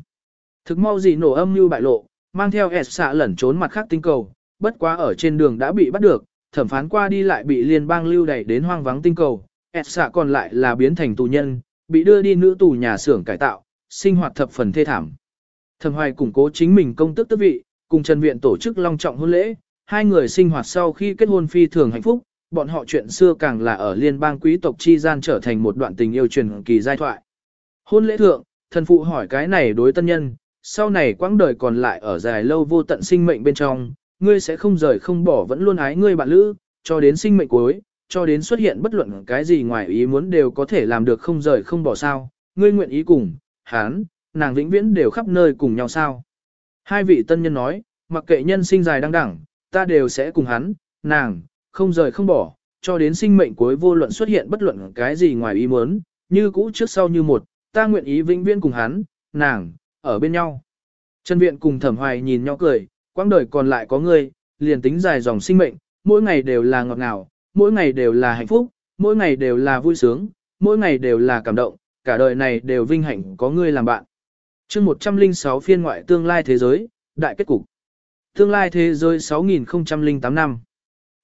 Thực mau gì nổ âm như bại lộ, mang theo S xạ lẩn trốn mặt khác tinh cầu, bất quá ở trên đường đã bị bắt được, thẩm phán qua đi lại bị liên bang lưu đẩy đến hoang vắng tinh cầu, S xạ còn lại là biến thành tù nhân, bị đưa đi nữ tù nhà xưởng cải tạo, sinh hoạt thập phần thê thảm. Thẩm Hoài củng cố chính mình công tước tước vị, cùng Trần Viện tổ chức long trọng hôn lễ, hai người sinh hoạt sau khi kết hôn phi thường hạnh phúc, bọn họ chuyện xưa càng là ở liên bang quý tộc chi gian trở thành một đoạn tình yêu truyền kỳ giai thoại. Hôn lễ thượng, Thần phụ hỏi cái này đối tân nhân, sau này quãng đời còn lại ở dài lâu vô tận sinh mệnh bên trong, ngươi sẽ không rời không bỏ vẫn luôn ái ngươi bạn lữ, cho đến sinh mệnh cuối, cho đến xuất hiện bất luận cái gì ngoài ý muốn đều có thể làm được không rời không bỏ sao, ngươi nguyện ý cùng, hán, nàng vĩnh viễn đều khắp nơi cùng nhau sao. Hai vị tân nhân nói, mặc kệ nhân sinh dài đăng đẳng, ta đều sẽ cùng hắn, nàng, không rời không bỏ, cho đến sinh mệnh cuối vô luận xuất hiện bất luận cái gì ngoài ý muốn, như cũ trước sau như một, ta nguyện ý vĩnh viễn cùng hắn, nàng, ở bên nhau. Trần Viện cùng Thẩm Hoài nhìn nhau cười, quãng đời còn lại có ngươi, liền tính dài dòng sinh mệnh, mỗi ngày đều là ngọt ngào, mỗi ngày đều là hạnh phúc, mỗi ngày đều là vui sướng, mỗi ngày đều là cảm động, cả đời này đều vinh hạnh có ngươi làm bạn. chương 106 phiên ngoại tương lai thế giới, đại kết cục. Tương lai thế giới 6008 năm.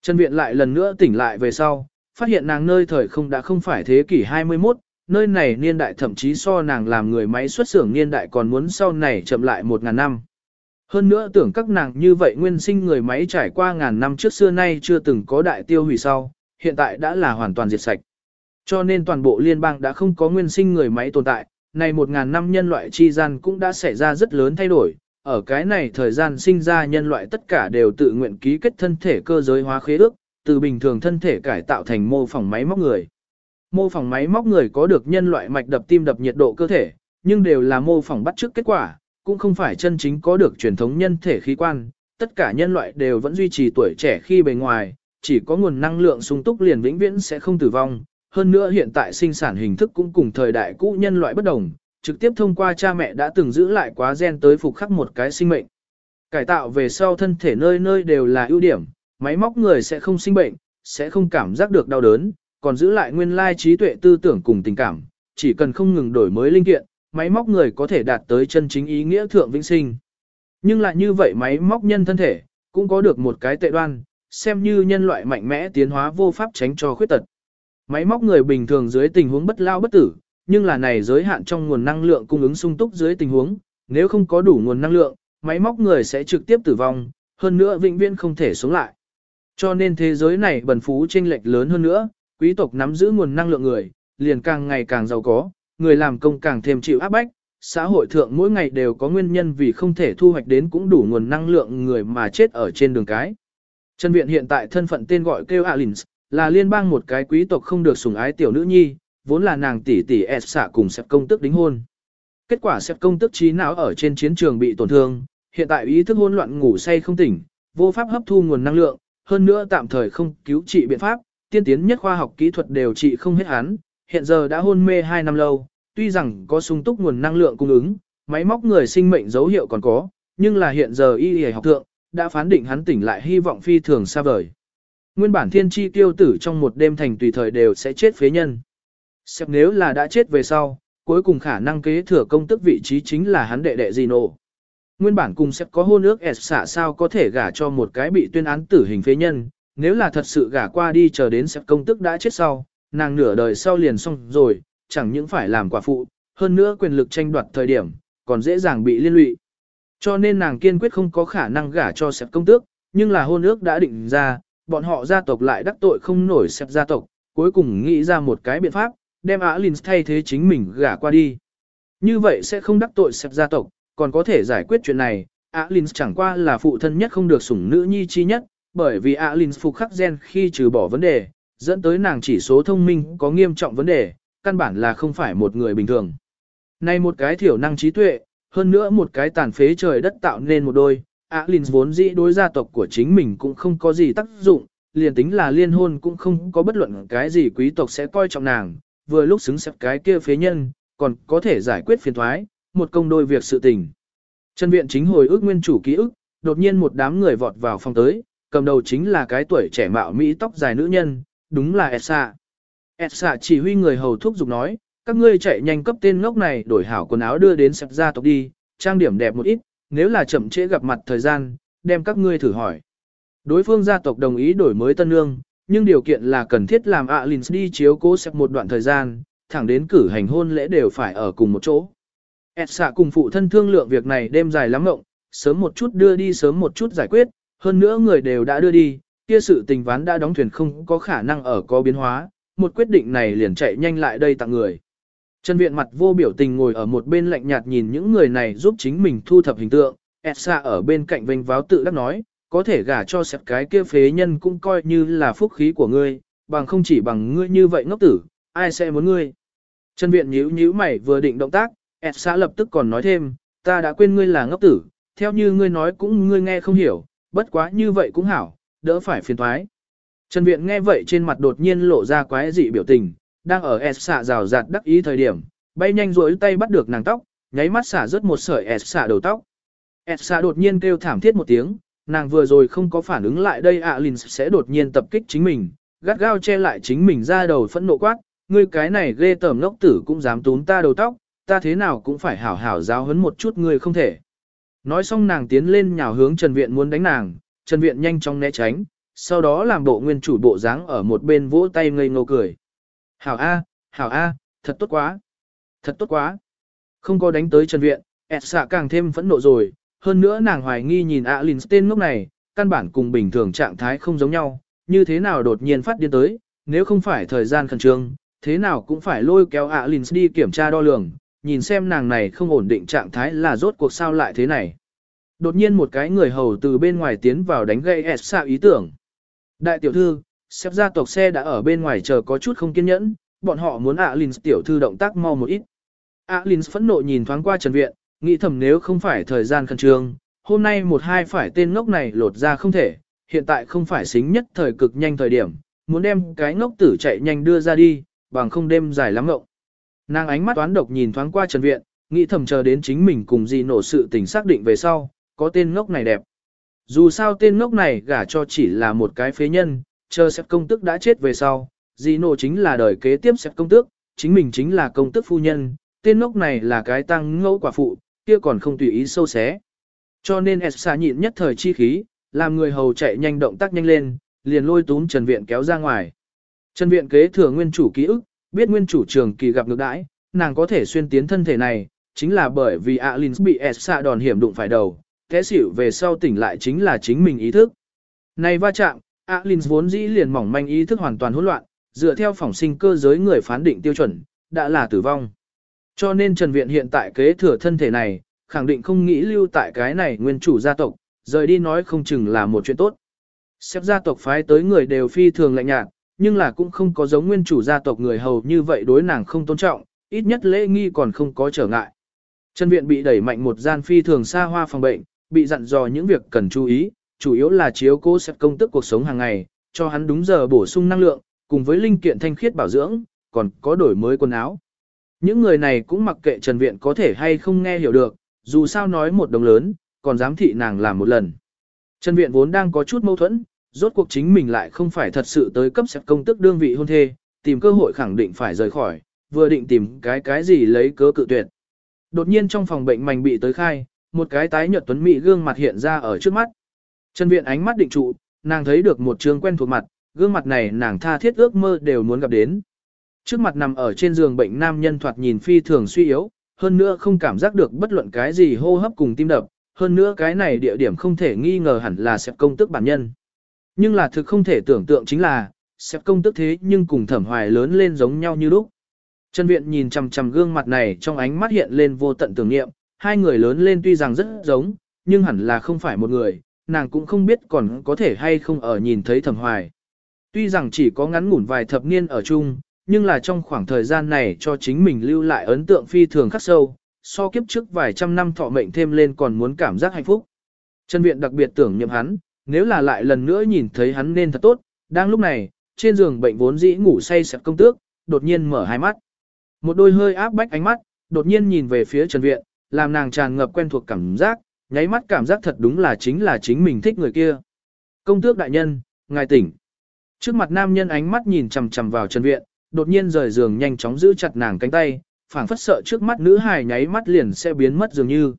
Trần Viện lại lần nữa tỉnh lại về sau, phát hiện nàng nơi thời không đã không phải thế kỷ 21, nơi này niên đại thậm chí so nàng làm người máy xuất xưởng niên đại còn muốn sau này chậm lại một ngàn năm. Hơn nữa tưởng các nàng như vậy nguyên sinh người máy trải qua ngàn năm trước xưa nay chưa từng có đại tiêu hủy sau, hiện tại đã là hoàn toàn diệt sạch. Cho nên toàn bộ liên bang đã không có nguyên sinh người máy tồn tại, này một ngàn năm nhân loại chi gian cũng đã xảy ra rất lớn thay đổi, ở cái này thời gian sinh ra nhân loại tất cả đều tự nguyện ký kết thân thể cơ giới hóa khế ước, từ bình thường thân thể cải tạo thành mô phỏng máy móc người. Mô phỏng máy móc người có được nhân loại mạch đập tim đập nhiệt độ cơ thể, nhưng đều là mô phỏng bắt chước kết quả, cũng không phải chân chính có được truyền thống nhân thể khí quan, tất cả nhân loại đều vẫn duy trì tuổi trẻ khi bề ngoài, chỉ có nguồn năng lượng sung túc liền vĩnh viễn sẽ không tử vong. Hơn nữa hiện tại sinh sản hình thức cũng cùng thời đại cũ nhân loại bất đồng, trực tiếp thông qua cha mẹ đã từng giữ lại quá gen tới phục khắc một cái sinh mệnh. Cải tạo về sau thân thể nơi nơi đều là ưu điểm, máy móc người sẽ không sinh bệnh, sẽ không cảm giác được đau đớn, còn giữ lại nguyên lai trí tuệ tư tưởng cùng tình cảm, chỉ cần không ngừng đổi mới linh kiện, máy móc người có thể đạt tới chân chính ý nghĩa thượng vĩnh sinh. Nhưng lại như vậy máy móc nhân thân thể, cũng có được một cái tệ đoan, xem như nhân loại mạnh mẽ tiến hóa vô pháp tránh cho khuyết tật. Máy móc người bình thường dưới tình huống bất lao bất tử, nhưng là này giới hạn trong nguồn năng lượng cung ứng sung túc dưới tình huống, nếu không có đủ nguồn năng lượng, máy móc người sẽ trực tiếp tử vong, hơn nữa vĩnh viễn không thể sống lại. Cho nên thế giới này bần phú chênh lệch lớn hơn nữa, quý tộc nắm giữ nguồn năng lượng người, liền càng ngày càng giàu có, người làm công càng thêm chịu áp bách, xã hội thượng mỗi ngày đều có nguyên nhân vì không thể thu hoạch đến cũng đủ nguồn năng lượng người mà chết ở trên đường cái. Trần Viện hiện tại thân phận tên gọi kêu Alins, là liên bang một cái quý tộc không được sủng ái tiểu nữ nhi, vốn là nàng tỷ tỷ S xạ cùng Sẹp công tức đính hôn. Kết quả Sẹp công tức trí não ở trên chiến trường bị tổn thương, hiện tại ý thức hỗn loạn ngủ say không tỉnh, vô pháp hấp thu nguồn năng lượng, hơn nữa tạm thời không cứu trị biện pháp, tiên tiến nhất khoa học kỹ thuật đều trị không hết hắn, hiện giờ đã hôn mê 2 năm lâu, tuy rằng có sung túc nguồn năng lượng cung ứng, máy móc người sinh mệnh dấu hiệu còn có, nhưng là hiện giờ y y học thượng, đã phán định hắn tỉnh lại hy vọng phi thường xa vời. Nguyên bản thiên chi tiêu tử trong một đêm thành tùy thời đều sẽ chết phế nhân. Xem nếu là đã chết về sau, cuối cùng khả năng kế thừa công tức vị trí chính là hắn đệ đệ Gino. Nguyên bản cùng sẽ có hôn ước S xả sao có thể gả cho một cái bị tuyên án tử hình phế nhân, nếu là thật sự gả qua đi chờ đến sẽ công tức đã chết sau, nàng nửa đời sau liền xong rồi, chẳng những phải làm quả phụ, hơn nữa quyền lực tranh đoạt thời điểm, còn dễ dàng bị liên lụy. Cho nên nàng kiên quyết không có khả năng gả cho sẹp công tước, nhưng là hôn ước đã định ra, bọn họ gia tộc lại đắc tội không nổi sẹp gia tộc, cuối cùng nghĩ ra một cái biện pháp, đem Á Linh thay thế chính mình gả qua đi. Như vậy sẽ không đắc tội sẹp gia tộc, còn có thể giải quyết chuyện này, Á Linh chẳng qua là phụ thân nhất không được sủng nữ nhi chi nhất, bởi vì Alin phục khắc gen khi trừ bỏ vấn đề, dẫn tới nàng chỉ số thông minh có nghiêm trọng vấn đề, căn bản là không phải một người bình thường. Nay một cái thiểu năng trí tuệ, hơn nữa một cái tàn phế trời đất tạo nên một đôi, Alin vốn dĩ đối gia tộc của chính mình cũng không có gì tác dụng, liền tính là liên hôn cũng không có bất luận cái gì quý tộc sẽ coi trọng nàng, vừa lúc xứng xếp cái kia phế nhân, còn có thể giải quyết phiền thoái, một công đôi việc sự tình. Trần viện chính hồi ức nguyên chủ ký ức, đột nhiên một đám người vọt vào phòng tới, cầm đầu chính là cái tuổi trẻ mạo Mỹ tóc dài nữ nhân, đúng là Elsa. Elsa chỉ huy người hầu thúc giục nói, các ngươi chạy nhanh cấp tên ngốc này đổi hảo quần áo đưa đến sạch gia tộc đi, trang điểm đẹp một ít, nếu là chậm trễ gặp mặt thời gian, đem các ngươi thử hỏi. Đối phương gia tộc đồng ý đổi mới tân nương, nhưng điều kiện là cần thiết làm Alins đi chiếu cố sạch một đoạn thời gian, thẳng đến cử hành hôn lễ đều phải ở cùng một chỗ. Elsa cùng phụ thân thương lượng việc này đêm dài lắm ngộng, sớm một chút đưa đi sớm một chút giải quyết, hơn nữa người đều đã đưa đi, kia sự tình ván đã đóng thuyền không có khả năng ở có biến hóa, một quyết định này liền chạy nhanh lại đây tặng người. Trần Viện mặt vô biểu tình ngồi ở một bên lạnh nhạt nhìn những người này giúp chính mình thu thập hình tượng, Elsa ở bên cạnh vênh váo tự đắc nói, có thể gả cho sẹp cái kia phế nhân cũng coi như là phúc khí của ngươi, bằng không chỉ bằng ngươi như vậy ngốc tử, ai sẽ muốn ngươi. Trần Viện nhíu nhíu mày vừa định động tác, Elsa lập tức còn nói thêm, ta đã quên ngươi là ngốc tử, theo như ngươi nói cũng ngươi nghe không hiểu, bất quá như vậy cũng hảo, đỡ phải phiền thoái. Trần Viện nghe vậy trên mặt đột nhiên lộ ra quái dị biểu tình, đang ở S xạ rào rạt đắc ý thời điểm, bay nhanh rối tay bắt được nàng tóc, nháy mắt xả rớt một sợi S xạ đầu tóc. S xạ đột nhiên kêu thảm thiết một tiếng, nàng vừa rồi không có phản ứng lại đây ạ Linh sẽ đột nhiên tập kích chính mình, gắt gao che lại chính mình ra đầu phẫn nộ quát, ngươi cái này ghê tởm ngốc tử cũng dám tún ta đầu tóc, ta thế nào cũng phải hảo hảo giáo huấn một chút ngươi không thể. Nói xong nàng tiến lên nhào hướng Trần Viện muốn đánh nàng, Trần Viện nhanh chóng né tránh, sau đó làm bộ nguyên chủ bộ dáng ở một bên vỗ tay ngây ngô cười. Hảo A, hảo A, thật tốt quá. Thật tốt quá. Không có đánh tới Trần Viện, ẹt xạ càng thêm phẫn nộ rồi, hơn nữa nàng hoài nghi nhìn ạ lìn tên ngốc này, căn bản cùng bình thường trạng thái không giống nhau, như thế nào đột nhiên phát điên tới, nếu không phải thời gian khẩn trương, thế nào cũng phải lôi kéo ạ lìn đi kiểm tra đo lường, nhìn xem nàng này không ổn định trạng thái là rốt cuộc sao lại thế này. Đột nhiên một cái người hầu từ bên ngoài tiến vào đánh gây ẹt xạ ý tưởng. Đại tiểu thư, xếp gia tộc xe đã ở bên ngoài chờ có chút không kiên nhẫn, bọn họ muốn Alins tiểu thư động tác mau một ít. Alins phẫn nộ nhìn thoáng qua Trần Viện, nghĩ thầm nếu không phải thời gian khẩn trương, hôm nay một hai phải tên ngốc này lột ra không thể, hiện tại không phải xính nhất thời cực nhanh thời điểm, muốn đem cái ngốc tử chạy nhanh đưa ra đi, bằng không đêm dài lắm ngộng. Nàng ánh mắt toán độc nhìn thoáng qua Trần Viện, nghĩ thầm chờ đến chính mình cùng gì nổ sự tình xác định về sau, có tên ngốc này đẹp. Dù sao tên ngốc này gả cho chỉ là một cái phế nhân, chờ xếp công tức đã chết về sau, gì nổ chính là đời kế tiếp xếp công tước, chính mình chính là công tức phu nhân, tên ngốc này là cái tăng ngẫu quả phụ, kia còn không tùy ý sâu xé. Cho nên Esa nhịn nhất thời chi khí, làm người hầu chạy nhanh động tác nhanh lên, liền lôi túm Trần Viện kéo ra ngoài. Trần Viện kế thừa nguyên chủ ký ức, biết nguyên chủ trường kỳ gặp ngược đãi, nàng có thể xuyên tiến thân thể này, chính là bởi vì Alin bị Essa đòn hiểm đụng phải đầu, té xỉu về sau tỉnh lại chính là chính mình ý thức. Này va chạm, Alin vốn dĩ liền mỏng manh ý thức hoàn toàn hỗn loạn, dựa theo phỏng sinh cơ giới người phán định tiêu chuẩn, đã là tử vong. Cho nên Trần Viện hiện tại kế thừa thân thể này, khẳng định không nghĩ lưu tại cái này nguyên chủ gia tộc, rời đi nói không chừng là một chuyện tốt. Xếp gia tộc phái tới người đều phi thường lạnh nhạt, nhưng là cũng không có giống nguyên chủ gia tộc người hầu như vậy đối nàng không tôn trọng, ít nhất lễ nghi còn không có trở ngại. Trần Viện bị đẩy mạnh một gian phi thường xa hoa phòng bệnh, bị dặn dò những việc cần chú ý, chủ yếu là chiếu cố xếp công tức cuộc sống hàng ngày, cho hắn đúng giờ bổ sung năng lượng, cùng với linh kiện thanh khiết bảo dưỡng, còn có đổi mới quần áo. Những người này cũng mặc kệ Trần Viện có thể hay không nghe hiểu được, dù sao nói một đồng lớn, còn dám thị nàng làm một lần. Trần Viện vốn đang có chút mâu thuẫn, rốt cuộc chính mình lại không phải thật sự tới cấp xếp công tức đương vị hôn thê, tìm cơ hội khẳng định phải rời khỏi, vừa định tìm cái cái gì lấy cớ cự tuyệt. Đột nhiên trong phòng bệnh mảnh bị tới khai, một cái tái nhợt tuấn mỹ gương mặt hiện ra ở trước mắt. Trần Viện ánh mắt định trụ, nàng thấy được một trường quen thuộc mặt, gương mặt này nàng tha thiết ước mơ đều muốn gặp đến. Trước mặt nằm ở trên giường bệnh nam nhân thoạt nhìn phi thường suy yếu, hơn nữa không cảm giác được bất luận cái gì hô hấp cùng tim đập, hơn nữa cái này địa điểm không thể nghi ngờ hẳn là xếp công tức bản nhân. Nhưng là thực không thể tưởng tượng chính là, xếp công tức thế nhưng cùng thẩm hoài lớn lên giống nhau như lúc. Trần Viện nhìn chằm chằm gương mặt này trong ánh mắt hiện lên vô tận tưởng niệm, hai người lớn lên tuy rằng rất giống, nhưng hẳn là không phải một người, nàng cũng không biết còn có thể hay không ở nhìn thấy thẩm hoài. Tuy rằng chỉ có ngắn ngủn vài thập niên ở chung, nhưng là trong khoảng thời gian này cho chính mình lưu lại ấn tượng phi thường khắc sâu, so kiếp trước vài trăm năm thọ mệnh thêm lên còn muốn cảm giác hạnh phúc. Trần Viện đặc biệt tưởng niệm hắn, nếu là lại lần nữa nhìn thấy hắn nên thật tốt, đang lúc này, trên giường bệnh vốn dĩ ngủ say sẹp công tước, đột nhiên mở hai mắt. Một đôi hơi áp bách ánh mắt, đột nhiên nhìn về phía Trần Viện, làm nàng tràn ngập quen thuộc cảm giác, nháy mắt cảm giác thật đúng là chính là chính mình thích người kia. Công tước đại nhân, ngài tỉnh. Trước mặt nam nhân ánh mắt nhìn chằm chằm vào Trần Viện, đột nhiên rời giường nhanh chóng giữ chặt nàng cánh tay, phảng phất sợ trước mắt nữ hài nháy mắt liền sẽ biến mất dường như.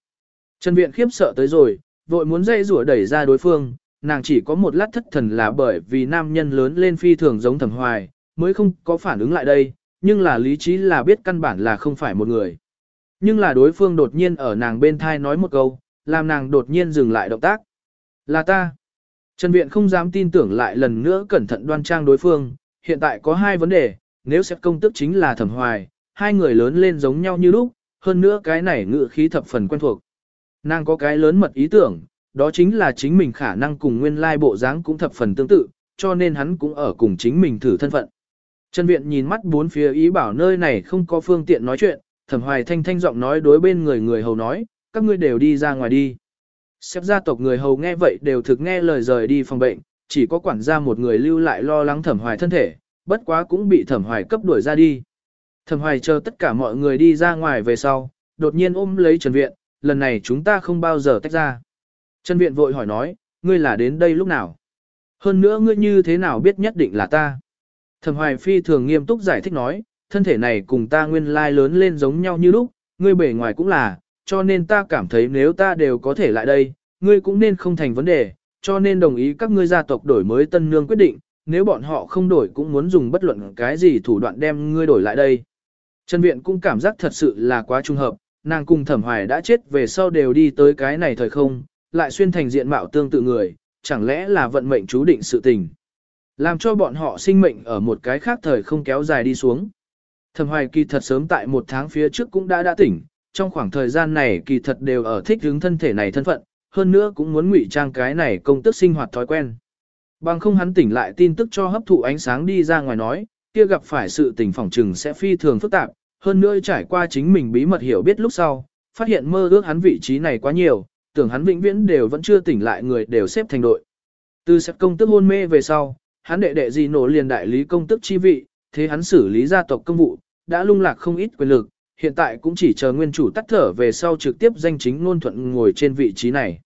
Trần Viện khiếp sợ tới rồi, vội muốn dây rủa đẩy ra đối phương, nàng chỉ có một lát thất thần là bởi vì nam nhân lớn lên phi thường giống thẩm hoài, mới không có phản ứng lại đây, nhưng là lý trí là biết căn bản là không phải một người. Nhưng là đối phương đột nhiên ở nàng bên thai nói một câu, làm nàng đột nhiên dừng lại động tác. Là ta. Trần Viện không dám tin tưởng lại lần nữa cẩn thận đoan trang đối phương, hiện tại có hai vấn đề, nếu xét công tức chính là thẩm hoài, hai người lớn lên giống nhau như lúc, hơn nữa cái này ngự khí thập phần quen thuộc. Nàng có cái lớn mật ý tưởng, đó chính là chính mình khả năng cùng nguyên lai bộ dáng cũng thập phần tương tự, cho nên hắn cũng ở cùng chính mình thử thân phận. Trần Viện nhìn mắt bốn phía ý bảo nơi này không có phương tiện nói chuyện, thẩm hoài thanh thanh giọng nói đối bên người người hầu nói, các ngươi đều đi ra ngoài đi. Xếp gia tộc người hầu nghe vậy đều thực nghe lời rời đi phòng bệnh, chỉ có quản gia một người lưu lại lo lắng thẩm hoài thân thể, bất quá cũng bị thẩm hoài cấp đuổi ra đi. Thẩm hoài chờ tất cả mọi người đi ra ngoài về sau, đột nhiên ôm lấy Trần Viện, lần này chúng ta không bao giờ tách ra. Trần Viện vội hỏi nói, ngươi là đến đây lúc nào? Hơn nữa ngươi như thế nào biết nhất định là ta? Thẩm hoài phi thường nghiêm túc giải thích nói, thân thể này cùng ta nguyên lai lớn lên giống nhau như lúc, ngươi bề ngoài cũng là, cho nên ta cảm thấy nếu ta đều có thể lại đây, ngươi cũng nên không thành vấn đề, cho nên đồng ý các ngươi gia tộc đổi mới tân nương quyết định, nếu bọn họ không đổi cũng muốn dùng bất luận cái gì thủ đoạn đem ngươi đổi lại đây. Trần Viện cũng cảm giác thật sự là quá trung hợp, nàng cùng thẩm hoài đã chết về sau đều đi tới cái này thời không, lại xuyên thành diện mạo tương tự người, chẳng lẽ là vận mệnh chú định sự tình. Làm cho bọn họ sinh mệnh ở một cái khác thời không kéo dài đi xuống. Thẩm hoài kỳ thật sớm tại một tháng phía trước cũng đã đã tỉnh, trong khoảng thời gian này kỳ thật đều ở thích hướng thân thể này thân phận, hơn nữa cũng muốn ngụy trang cái này công tức sinh hoạt thói quen. Bằng không hắn tỉnh lại tin tức cho hấp thụ ánh sáng đi ra ngoài nói, kia gặp phải sự tình phỏng trừng sẽ phi thường phức tạp, hơn nữa trải qua chính mình bí mật hiểu biết lúc sau, phát hiện mơ ước hắn vị trí này quá nhiều, tưởng hắn vĩnh viễn đều vẫn chưa tỉnh lại người đều xếp thành đội. Từ sẹp công tức hôn mê về sau, hắn đệ đệ gì nổ liền đại lý công tức chi vị, thế hắn xử lý gia tộc công vụ, đã lung lạc không ít quyền lực, hiện tại cũng chỉ chờ nguyên chủ tắt thở về sau trực tiếp danh chính ngôn thuận ngồi trên vị trí này.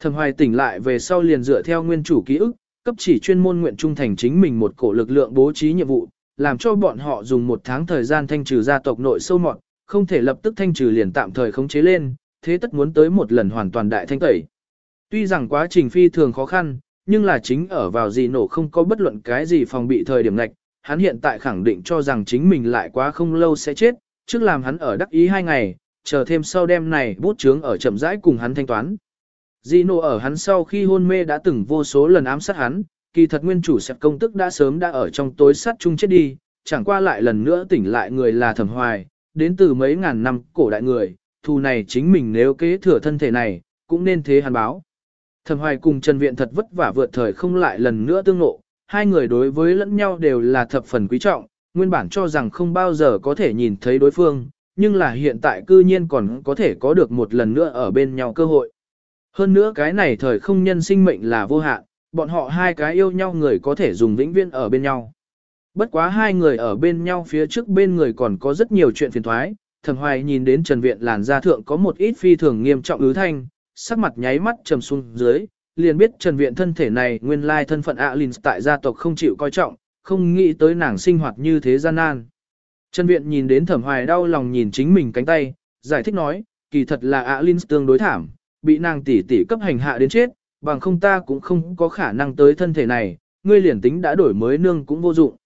Thẩm Hoài tỉnh lại về sau liền dựa theo nguyên chủ ký ức, cấp chỉ chuyên môn nguyện trung thành chính mình một cổ lực lượng bố trí nhiệm vụ, làm cho bọn họ dùng một tháng thời gian thanh trừ gia tộc nội sâu mọt, không thể lập tức thanh trừ liền tạm thời khống chế lên, thế tất muốn tới một lần hoàn toàn đại thanh tẩy. Tuy rằng quá trình phi thường khó khăn, nhưng là chính ở vào gì nổ không có bất luận cái gì phòng bị thời điểm ngạch, hắn hiện tại khẳng định cho rằng chính mình lại quá không lâu sẽ chết, trước làm hắn ở đắc ý hai ngày, chờ thêm sau đêm này bút chướng ở chậm rãi cùng hắn thanh toán. Gino ở hắn sau khi hôn mê đã từng vô số lần ám sát hắn, kỳ thật nguyên chủ sẹp công tức đã sớm đã ở trong tối sát chung chết đi, chẳng qua lại lần nữa tỉnh lại người là thẩm hoài, đến từ mấy ngàn năm cổ đại người, thù này chính mình nếu kế thừa thân thể này, cũng nên thế hắn báo. Thẩm hoài cùng Trần Viện thật vất vả vượt thời không lại lần nữa tương ngộ, hai người đối với lẫn nhau đều là thập phần quý trọng, nguyên bản cho rằng không bao giờ có thể nhìn thấy đối phương, nhưng là hiện tại cư nhiên còn có thể có được một lần nữa ở bên nhau cơ hội. Hơn nữa cái này thời không nhân sinh mệnh là vô hạn, bọn họ hai cái yêu nhau người có thể dùng vĩnh viễn ở bên nhau. Bất quá hai người ở bên nhau phía trước bên người còn có rất nhiều chuyện phiền thoái, thẩm hoài nhìn đến Trần Viện làn da thượng có một ít phi thường nghiêm trọng ứ thanh, sắc mặt nháy mắt trầm xuống dưới, liền biết Trần Viện thân thể này nguyên lai thân phận Alin tại gia tộc không chịu coi trọng, không nghĩ tới nàng sinh hoạt như thế gian nan. Trần Viện nhìn đến thẩm hoài đau lòng nhìn chính mình cánh tay, giải thích nói, kỳ thật là Alin tương đối thảm, bị nàng tỷ tỷ cấp hành hạ đến chết, bằng không ta cũng không có khả năng tới thân thể này, ngươi liền tính đã đổi mới nương cũng vô dụng.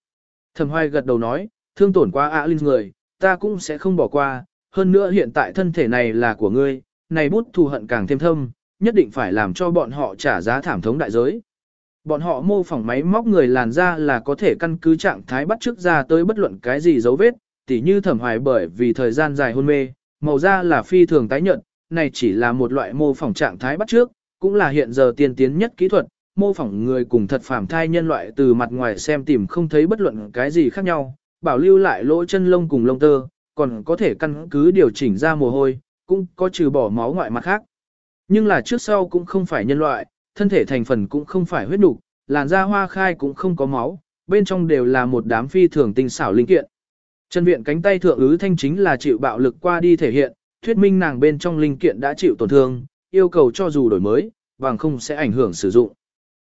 Thẩm hoài gật đầu nói, thương tổn quá Alin người, ta cũng sẽ không bỏ qua, hơn nữa hiện tại thân thể này là của ngươi, này bút thù hận càng thêm thâm, nhất định phải làm cho bọn họ trả giá thảm thống đại giới. Bọn họ mô phỏng máy móc người làn ra là có thể căn cứ trạng thái bắt trước ra tới bất luận cái gì dấu vết, tỉ như thẩm hoài bởi vì thời gian dài hôn mê, màu da là phi thường tái nhợt, này chỉ là một loại mô phỏng trạng thái bắt trước, cũng là hiện giờ tiên tiến nhất kỹ thuật, mô phỏng người cùng thật phàm thai nhân loại từ mặt ngoài xem tìm không thấy bất luận cái gì khác nhau, bảo lưu lại lỗ chân lông cùng lông tơ, còn có thể căn cứ điều chỉnh ra mồ hôi, cũng có trừ bỏ máu ngoại mặt khác. Nhưng là trước sau cũng không phải nhân loại, thân thể thành phần cũng không phải huyết đủ làn da hoa khai cũng không có máu, bên trong đều là một đám phi thường tinh xảo linh kiện. Chân viện cánh tay thượng ứ thanh chính là chịu bạo lực qua đi thể hiện, thuyết minh nàng bên trong linh kiện đã chịu tổn thương, yêu cầu cho dù đổi mới, bằng không sẽ ảnh hưởng sử dụng.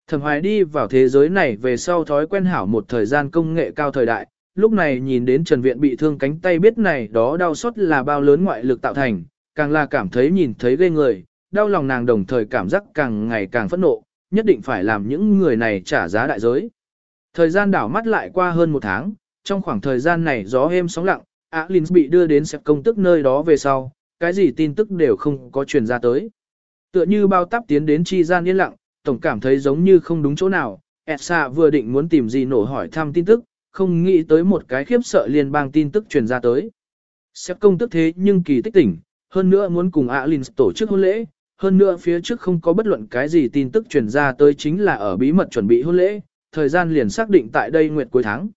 Thẩm hoài đi vào thế giới này về sau thói quen hảo một thời gian công nghệ cao thời đại, lúc này nhìn đến Trần Viện bị thương cánh tay biết này đó đau xót là bao lớn ngoại lực tạo thành, càng là cảm thấy nhìn thấy ghê người, đau lòng nàng đồng thời cảm giác càng ngày càng phẫn nộ, nhất định phải làm những người này trả giá đại giới. Thời gian đảo mắt lại qua hơn một tháng, trong khoảng thời gian này gió êm sóng lặng, Alin bị đưa đến sẹp công tức nơi đó về sau, cái gì tin tức đều không có truyền ra tới. Tựa như bao táp tiến đến chi gian yên lặng, tổng cảm thấy giống như không đúng chỗ nào, Elsa vừa định muốn tìm gì nổ hỏi thăm tin tức, không nghĩ tới một cái khiếp sợ liên bang tin tức truyền ra tới. Xếp công tức thế nhưng kỳ tích tỉnh, hơn nữa muốn cùng Alin tổ chức hôn lễ, hơn nữa phía trước không có bất luận cái gì tin tức truyền ra tới chính là ở bí mật chuẩn bị hôn lễ, thời gian liền xác định tại đây nguyệt cuối tháng.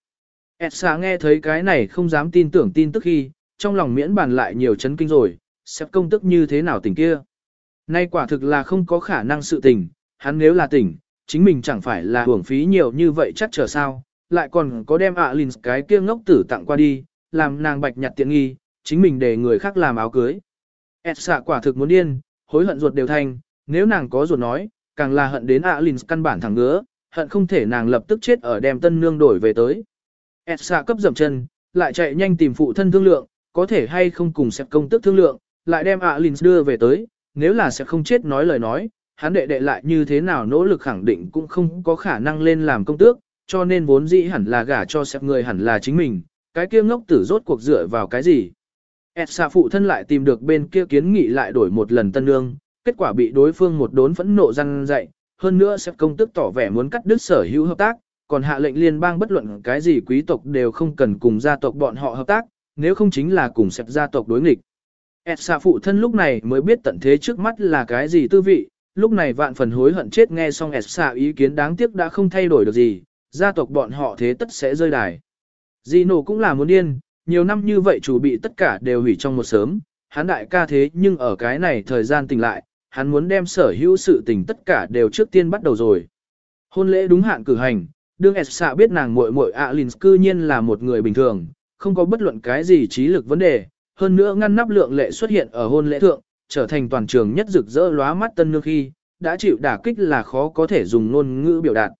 etsa nghe thấy cái này không dám tin tưởng tin tức khi, trong lòng miễn bàn lại nhiều chấn kinh rồi, xếp công tức như thế nào tỉnh kia. Nay quả thực là không có khả năng sự tình, hắn nếu là tỉnh, chính mình chẳng phải là hưởng phí nhiều như vậy chắc chờ sao, lại còn có đem ạ cái kia ngốc tử tặng qua đi, làm nàng bạch nhặt tiện nghi, chính mình để người khác làm áo cưới. Edsa quả thực muốn điên, hối hận ruột đều thành, nếu nàng có ruột nói, càng là hận đến ạ căn bản thẳng ngứa, hận không thể nàng lập tức chết ở đem tân nương đổi về tới. Edsa cấp dầm chân, lại chạy nhanh tìm phụ thân thương lượng, có thể hay không cùng xếp công tức thương lượng, lại đem ạ đưa về tới, nếu là sẽ không chết nói lời nói, hắn đệ đệ lại như thế nào nỗ lực khẳng định cũng không có khả năng lên làm công tước, cho nên vốn dĩ hẳn là gả cho sẹp người hẳn là chính mình, cái kia ngốc tử rốt cuộc dựa vào cái gì. Edsa phụ thân lại tìm được bên kia kiến nghị lại đổi một lần tân nương, kết quả bị đối phương một đốn phẫn nộ răng dậy, hơn nữa sẹp công tức tỏ vẻ muốn cắt đứt sở hữu hợp tác, còn hạ lệnh liên bang bất luận cái gì quý tộc đều không cần cùng gia tộc bọn họ hợp tác, nếu không chính là cùng sẹp gia tộc đối nghịch. Edsa phụ thân lúc này mới biết tận thế trước mắt là cái gì tư vị, lúc này vạn phần hối hận chết nghe xong Edsa ý kiến đáng tiếc đã không thay đổi được gì, gia tộc bọn họ thế tất sẽ rơi đài. Gino cũng là muốn điên, nhiều năm như vậy chủ bị tất cả đều hủy trong một sớm, hắn đại ca thế nhưng ở cái này thời gian tỉnh lại, hắn muốn đem sở hữu sự tình tất cả đều trước tiên bắt đầu rồi. Hôn lễ đúng hạn cử hành, đương Edsa biết nàng muội muội Alin cư nhiên là một người bình thường, không có bất luận cái gì trí lực vấn đề, hơn nữa ngăn nắp lượng lệ xuất hiện ở hôn lễ thượng, trở thành toàn trường nhất rực rỡ lóa mắt tân nương khi, đã chịu đả kích là khó có thể dùng ngôn ngữ biểu đạt.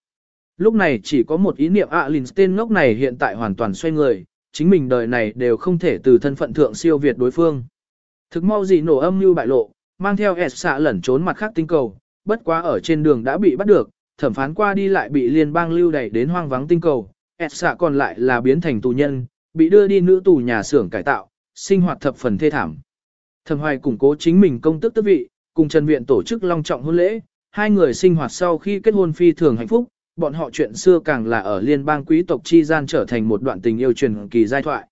Lúc này chỉ có một ý niệm à, ạ lìn tên ngốc này hiện tại hoàn toàn xoay người, chính mình đời này đều không thể từ thân phận thượng siêu việt đối phương. Thực mau gì nổ âm như bại lộ, mang theo S xạ lẩn trốn mặt khác tinh cầu, bất quá ở trên đường đã bị bắt được, thẩm phán qua đi lại bị liên bang lưu đẩy đến hoang vắng tinh cầu, S xạ còn lại là biến thành tù nhân, bị đưa đi nữ tù nhà xưởng cải tạo, sinh hoạt thập phần thê thảm. Thẩm Hoài củng cố chính mình công tức tước vị, cùng Trần Viện tổ chức long trọng hôn lễ, hai người sinh hoạt sau khi kết hôn phi thường hạnh phúc, bọn họ chuyện xưa càng là ở liên bang quý tộc chi gian trở thành một đoạn tình yêu truyền kỳ giai thoại.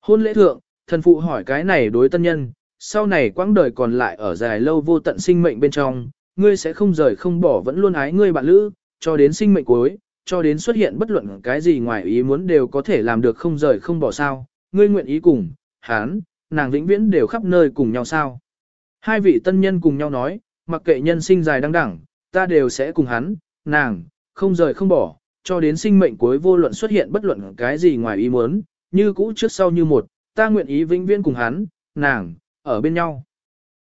Hôn lễ thượng, thần phụ hỏi cái này đối tân nhân, sau này quãng đời còn lại ở dài lâu vô tận sinh mệnh bên trong, ngươi sẽ không rời không bỏ vẫn luôn ái ngươi bạn lữ, cho đến sinh mệnh cuối, cho đến xuất hiện bất luận cái gì ngoài ý muốn đều có thể làm được không rời không bỏ sao, ngươi nguyện ý cùng, hán, nàng vĩnh viễn đều khắp nơi cùng nhau sao. Hai vị tân nhân cùng nhau nói, mặc kệ nhân sinh dài đăng đẳng, ta đều sẽ cùng hắn, nàng, không rời không bỏ, cho đến sinh mệnh cuối vô luận xuất hiện bất luận cái gì ngoài ý muốn, như cũ trước sau như một, ta nguyện ý vĩnh viễn cùng hắn, nàng, ở bên nhau.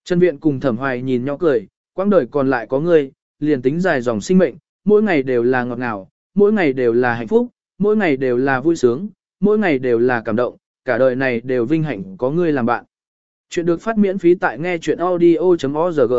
Trần Viện cùng Thẩm Hoài nhìn nhau cười, quãng đời còn lại có ngươi, liền tính dài dòng sinh mệnh, mỗi ngày đều là ngọt ngào, mỗi ngày đều là hạnh phúc, mỗi ngày đều là vui sướng, mỗi ngày đều là cảm động, cả đời này đều vinh hạnh có ngươi làm bạn. Chuyện được phát miễn phí tại nghe chuyện audio.org